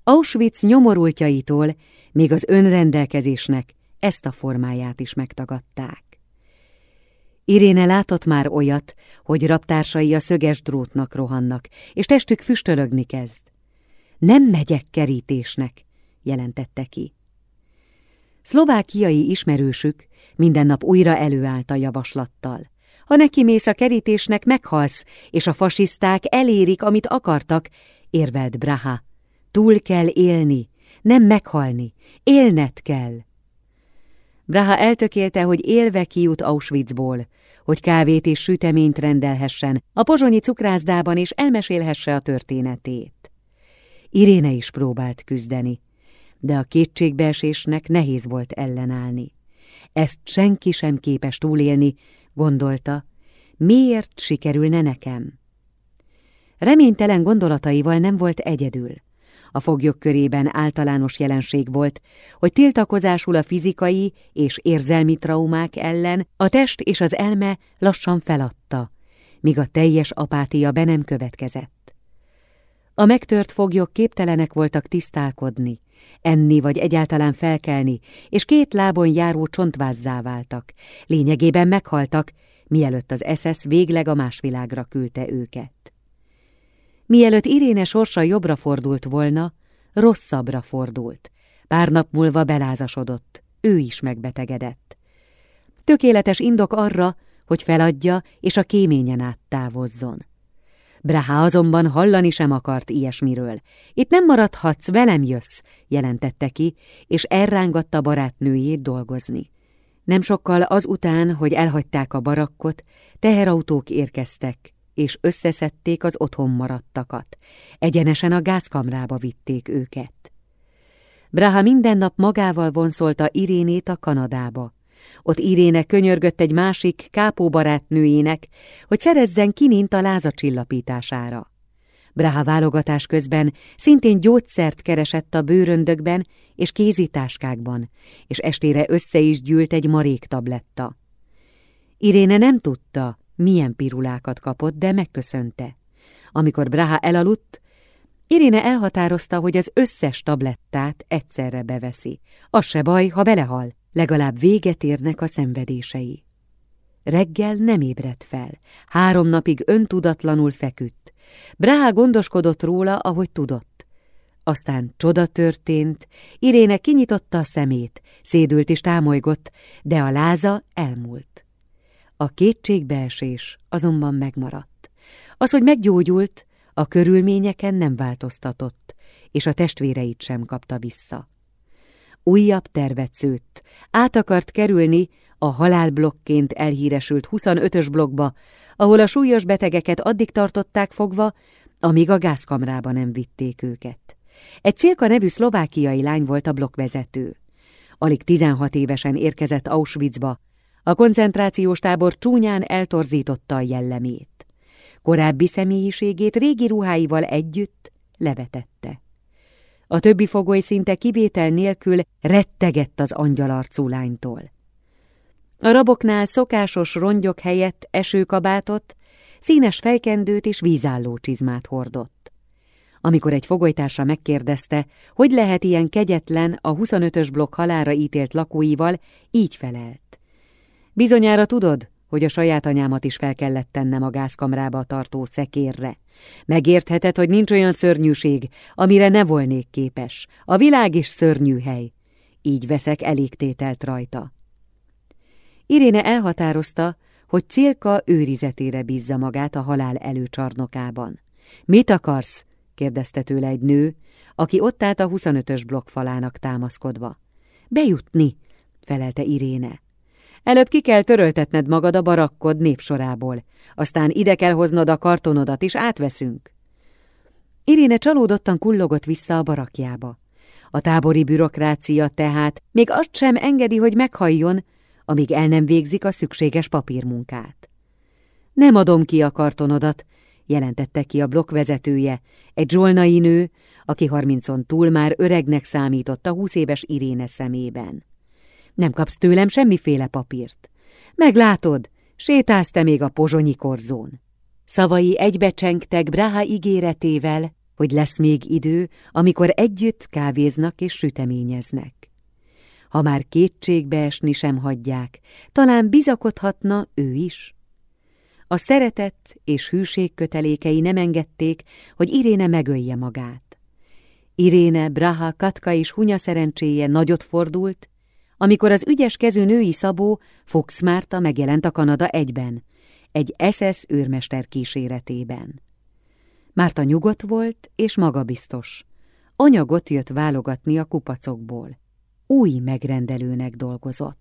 Auschwitz nyomorultjaitól még az önrendelkezésnek ezt a formáját is megtagadták. Iréne látott már olyat, hogy raptársai a szöges drótnak rohannak, és testük füstölögni kezd. Nem megyek kerítésnek, jelentette ki. Szlovákiai ismerősük minden nap újra előállt a javaslattal. Ha neki mész a kerítésnek, meghalsz, és a fasiszták elérik, amit akartak, érvelt Braha. Túl kell élni, nem meghalni, élned kell. Braha eltökélte, hogy élve kijut Auschwitzból, hogy kávét és süteményt rendelhessen a pozsonyi cukrászdában és elmesélhesse a történetét. Iréne is próbált küzdeni, de a kétségbeesésnek nehéz volt ellenállni. Ezt senki sem képes túlélni, gondolta, miért sikerülne nekem? Reménytelen gondolataival nem volt egyedül. A foglyok körében általános jelenség volt, hogy tiltakozásul a fizikai és érzelmi traumák ellen a test és az elme lassan feladta, míg a teljes apátia be nem következett. A megtört foglyok képtelenek voltak tisztálkodni, enni vagy egyáltalán felkelni, és két lábon járó csontvázzá váltak, lényegében meghaltak, mielőtt az SS végleg a más világra küldte őket. Mielőtt Iréne sorsa jobbra fordult volna, rosszabbra fordult. Pár nap múlva belázasodott, ő is megbetegedett. Tökéletes indok arra, hogy feladja és a kéményen át távozzon. Braha azonban hallani sem akart ilyesmiről. Itt nem maradhatsz, velem jössz, jelentette ki, és elrángatta barátnőjét dolgozni. Nem sokkal azután, hogy elhagyták a barakkot, teherautók érkeztek, és összeszedték az otthon maradtakat. Egyenesen a gázkamrába vitték őket. Braha minden nap magával vonszolta Irénét a Kanadába. Ott Iréne könyörgött egy másik kápóbarátnőjének, hogy szerezzen kinint a láza csillapítására. Braha válogatás közben szintén gyógyszert keresett a bőröndökben és kézitáskákban, és estére össze is gyűlt egy marék tabletta. Iréne nem tudta, milyen pirulákat kapott, de megköszönte. Amikor Braha elaludt, Iréne elhatározta, hogy az összes tablettát egyszerre beveszi. Az se baj, ha belehal, legalább véget érnek a szenvedései. Reggel nem ébredt fel, három napig öntudatlanul feküdt. Braha gondoskodott róla, ahogy tudott. Aztán csoda történt, Iréne kinyitotta a szemét, szédült és támolygott, de a láza elmúlt. A kétségbeesés azonban megmaradt. Az, hogy meggyógyult, a körülményeken nem változtatott, és a testvéreit sem kapta vissza. Újabb tervet szőtt, át akart kerülni a halálblokként elhíresült 25-ös blokkba, ahol a súlyos betegeket addig tartották fogva, amíg a gázkamrába nem vitték őket. Egy Célka nevű szlovákiai lány volt a blokkvezető. Alig 16 évesen érkezett Auschwitzba, a koncentrációs tábor csúnyán eltorzította a jellemét. Korábbi személyiségét régi ruháival együtt levetette. A többi fogoly szinte kivétel nélkül rettegett az angyalarcú lánytól. A raboknál szokásos rongyok helyett esőkabátot, színes fejkendőt és vízálló csizmát hordott. Amikor egy fogolytársa megkérdezte, hogy lehet ilyen kegyetlen a 25-ös blokk halára ítélt lakóival, így felelt. Bizonyára tudod, hogy a saját anyámat is fel kellett tennem a gázkamrába tartó szekérre. Megértheted, hogy nincs olyan szörnyűség, amire ne volnék képes. A világ is szörnyű hely. Így veszek elégtételt rajta. Iréne elhatározta, hogy Cilka őrizetére bízza magát a halál előcsarnokában. Mit akarsz? kérdezte tőle egy nő, aki ott állt a 25-ös blokk falának támaszkodva. Bejutni, felelte Iréne. Előbb ki kell töröltetned magad a barakkod népsorából, aztán ide kell hoznod a kartonodat, és átveszünk. Iréne csalódottan kullogott vissza a barakjába. A tábori bürokrácia tehát még azt sem engedi, hogy meghalljon, amíg el nem végzik a szükséges papírmunkát. Nem adom ki a kartonodat, jelentette ki a blokk vezetője, egy zsolnai nő, aki harmincon túl már öregnek számított a húsz éves Iréne szemében. Nem kapsz tőlem semmiféle papírt. Meglátod, sétálsz te még a pozsonyi korzón. Szavai egybecsengtek Braha ígéretével, hogy lesz még idő, amikor együtt kávéznak és süteményeznek. Ha már kétségbe esni sem hagyják, talán bizakodhatna ő is. A szeretet és hűség kötelékei nem engedték, hogy Iréne megölje magát. Iréne, Braha, Katka és Hunya szerencséje nagyot fordult, amikor az ügyes kezű női szabó Fox Márta megjelent a Kanada egyben, egy SS őrmester kíséretében. Márta nyugodt volt és magabiztos. Anyagot jött válogatni a kupacokból új megrendelőnek dolgozott.